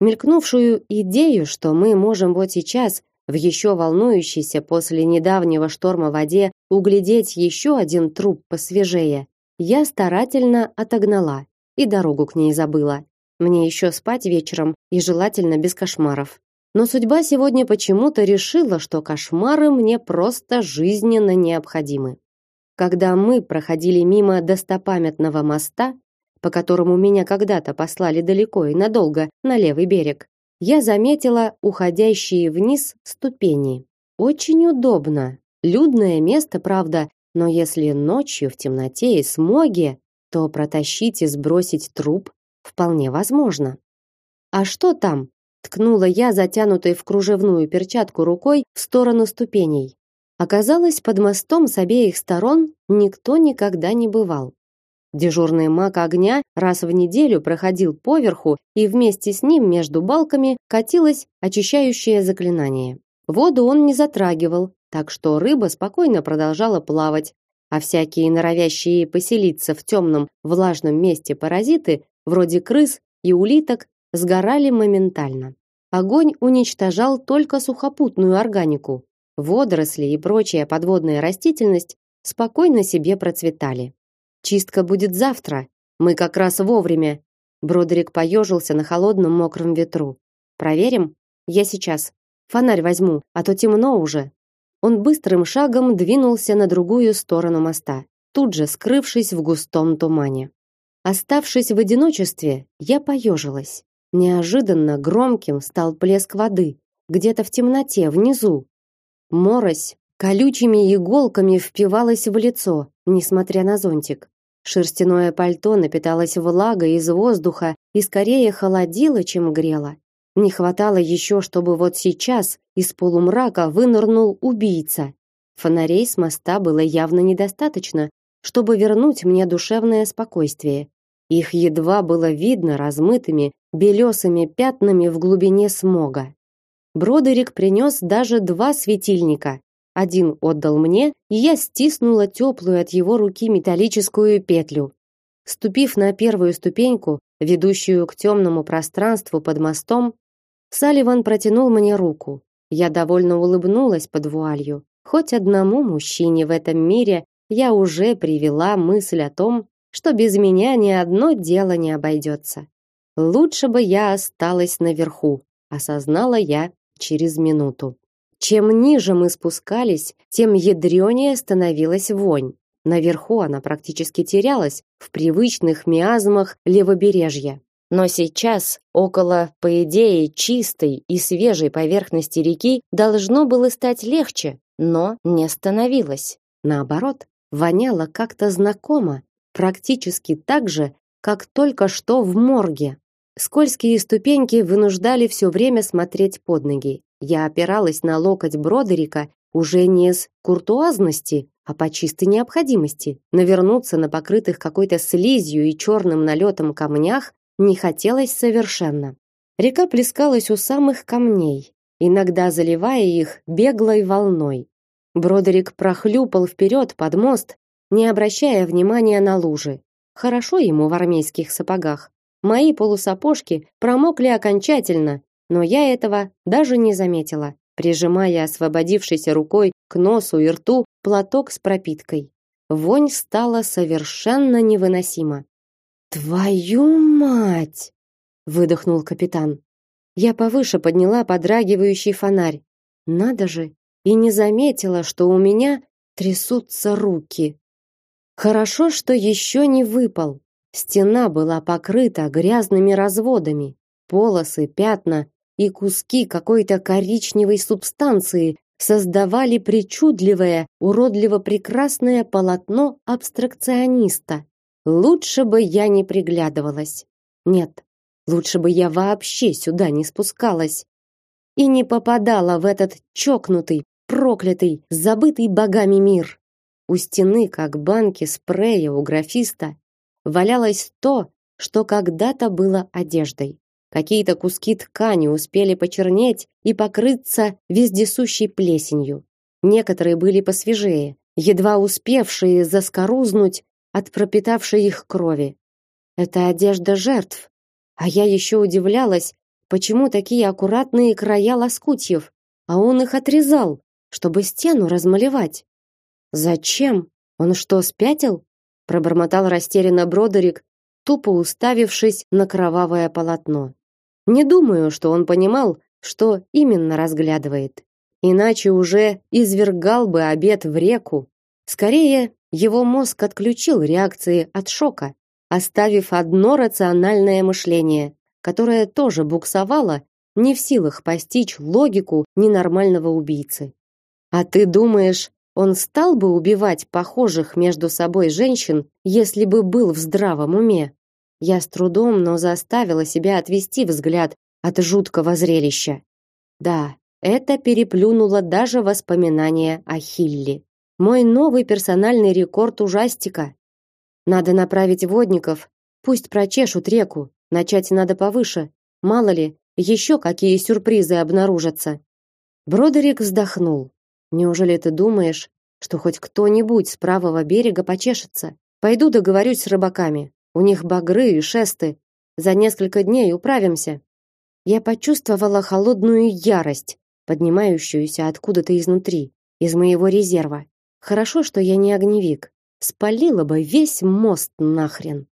Мелькнувшую идею, что мы можем вот сейчас в еще волнующейся после недавнего шторма воде углядеть еще один труп посвежее, я старательно отогнала и дорогу к ней забыла. Мне еще спать вечером и желательно без кошмаров. Но судьба сегодня почему-то решила, что кошмары мне просто жизненно необходимы. Когда мы проходили мимо достопамятного моста, по которому меня когда-то послали далеко и надолго на левый берег, я заметила уходящие вниз ступени. Очень удобно. Людное место, правда, но если ночью в темноте и смоге, то протащить и сбросить труп вполне возможно. А что там? ткнула я затянутой в кружевную перчатку рукой в сторону ступеней. Оказалось, под мостом с обеих сторон никто никогда не бывал. Дежурный маг огня раз в неделю проходил поверху, и вместе с ним между балками катилось очищающее заклинание. Воду он не затрагивал, так что рыба спокойно продолжала плавать, а всякие норовящие поселиться в темном влажном месте паразиты, вроде крыс и улиток, сгорали моментально. Огонь уничтожал только сухопутную органику. Водоросли и прочая подводная растительность спокойно себе процветали. Чистка будет завтра. Мы как раз вовремя. Бродерик поежился на холодном мокром ветру. Проверим? Я сейчас. Фонарь возьму, а то темно уже. Он быстрым шагом двинулся на другую сторону моста, тут же скрывшись в густом тумане. Оставшись в одиночестве, я поежилась. Неожиданно громким стал плеск воды, где-то в темноте внизу. Морось колючими иголками впивалась в лицо, несмотря на зонтик. Шерстяное пальто напиталось влагой из воздуха и скорее холодило, чем грело. Не хватало еще, чтобы вот сейчас из полумрака вынырнул убийца. Фонарей с моста было явно недостаточно, чтобы вернуть мне душевное спокойствие. Их едва было видно размытыми белесыми пятнами в глубине смога. Бродерик принес даже два светильника. Один отдал мне, и я стиснула теплую от его руки металлическую петлю. Ступив на первую ступеньку, ведущую к темному пространству под мостом, Салливан протянул мне руку. Я довольно улыбнулась под вуалью. Хоть одному мужчине в этом мире я уже привела мысль о том, что без меня ни одно дело не обойдется. Лучше бы я осталась наверху, осознала я через минуту. Чем ниже мы спускались, тем ядрёнее становилась вонь. Наверху она практически терялась в привычных миазмах левобережья. Но сейчас, около, по идее, чистой и свежей поверхности реки, должно было стать легче, но не становилось. Наоборот, воняло как-то знакомо, практически так же, как только что в морге. Скользкие ступеньки вынуждали все время смотреть под ноги. Я опиралась на локоть Бродерика уже не с куртуазности, а по чистой необходимости. Навернуться на покрытых какой-то слизью и черным налетом камнях не хотелось совершенно. Река плескалась у самых камней, иногда заливая их беглой волной. Бродерик прохлюпал вперед под мост, не обращая внимания на лужи. Хорошо ему в армейских сапогах. Мои полусапожки промокли окончательно, но я этого даже не заметила, прижимая освободившейся рукой к носу и рту платок с пропиткой. Вонь стала совершенно невыносима. Твою мать, выдохнул капитан. Я повыше подняла подрагивающий фонарь. Надо же, и не заметила, что у меня трясутся руки. Хорошо, что еще не выпал. Стена была покрыта грязными разводами, полосы, пятна и куски какой-то коричневой субстанции создавали причудливое, уродливо прекрасное полотно абстракциониста. Лучше бы я не приглядывалась. Нет, лучше бы я вообще сюда не спускалась и не попадала в этот чокнутый, проклятый, забытый богами мир. У стены, как банки спрея у графиста, валялось то, что когда-то было одеждой. Какие-то куски ткани успели почернеть и покрыться вездесущей плесенью. Некоторые были посвежее, едва успевшие заскорузнуть от пропитавшей их крови. Это одежда жертв. А я еще удивлялась, почему такие аккуратные края лоскутьев, а он их отрезал, чтобы стену размалевать. Зачем? Он что, спятил? Пробормотал растерянно Бродерик, тупо уставившись на кровавое полотно. Не думаю, что он понимал, что именно разглядывает. Иначе уже извергал бы обед в реку. Скорее, его мозг отключил реакции от шока, оставив одно рациональное мышление, которое тоже буксовало, не в силах постичь логику ненормального убийцы. А ты думаешь, он стал бы убивать похожих между собой женщин, если бы был в здравом уме? Я с трудом, но заставила себя отвести взгляд от жуткого зрелища. Да, это переплюнуло даже воспоминания о Хилли. Мой новый персональный рекорд ужастика. Надо направить водников, пусть прочешут реку. Начать надо повыше. Мало ли, еще какие сюрпризы обнаружатся. Бродерик вздохнул. Неужели ты думаешь, что хоть кто-нибудь с правого берега почешется? Пойду договорюсь с рыбаками. У них багры и шесты. За несколько дней управимся. Я почувствовала холодную ярость, поднимающуюся откуда-то изнутри, из моего резерва. Хорошо, что я не огневик. Спалила бы весь мост нахрен.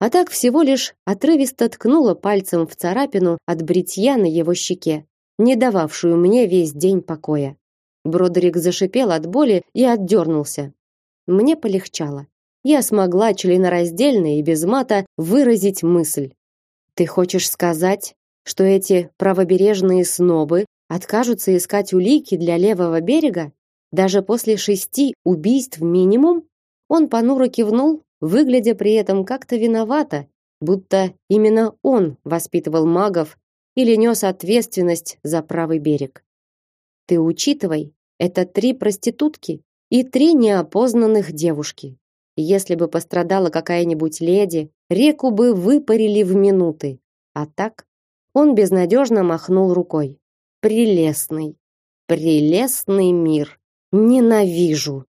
А так всего лишь отрывисто ткнула пальцем в царапину от бритья на его щеке, не дававшую мне весь день покоя. Бродерик зашипел от боли и отдернулся. Мне полегчало. Я смогла членораздельно и без мата выразить мысль. Ты хочешь сказать, что эти правобережные снобы откажутся искать улики для левого берега даже после шести убийств минимум? Он понуро кивнул, выглядя при этом как-то виновато, будто именно он воспитывал магов или нес ответственность за правый берег. Ты учитывай, это три проститутки и три неопознанных девушки. Если бы пострадала какая-нибудь леди, реку бы выпарили в минуты. А так он безнадежно махнул рукой. Прелестный, прелестный мир. Ненавижу.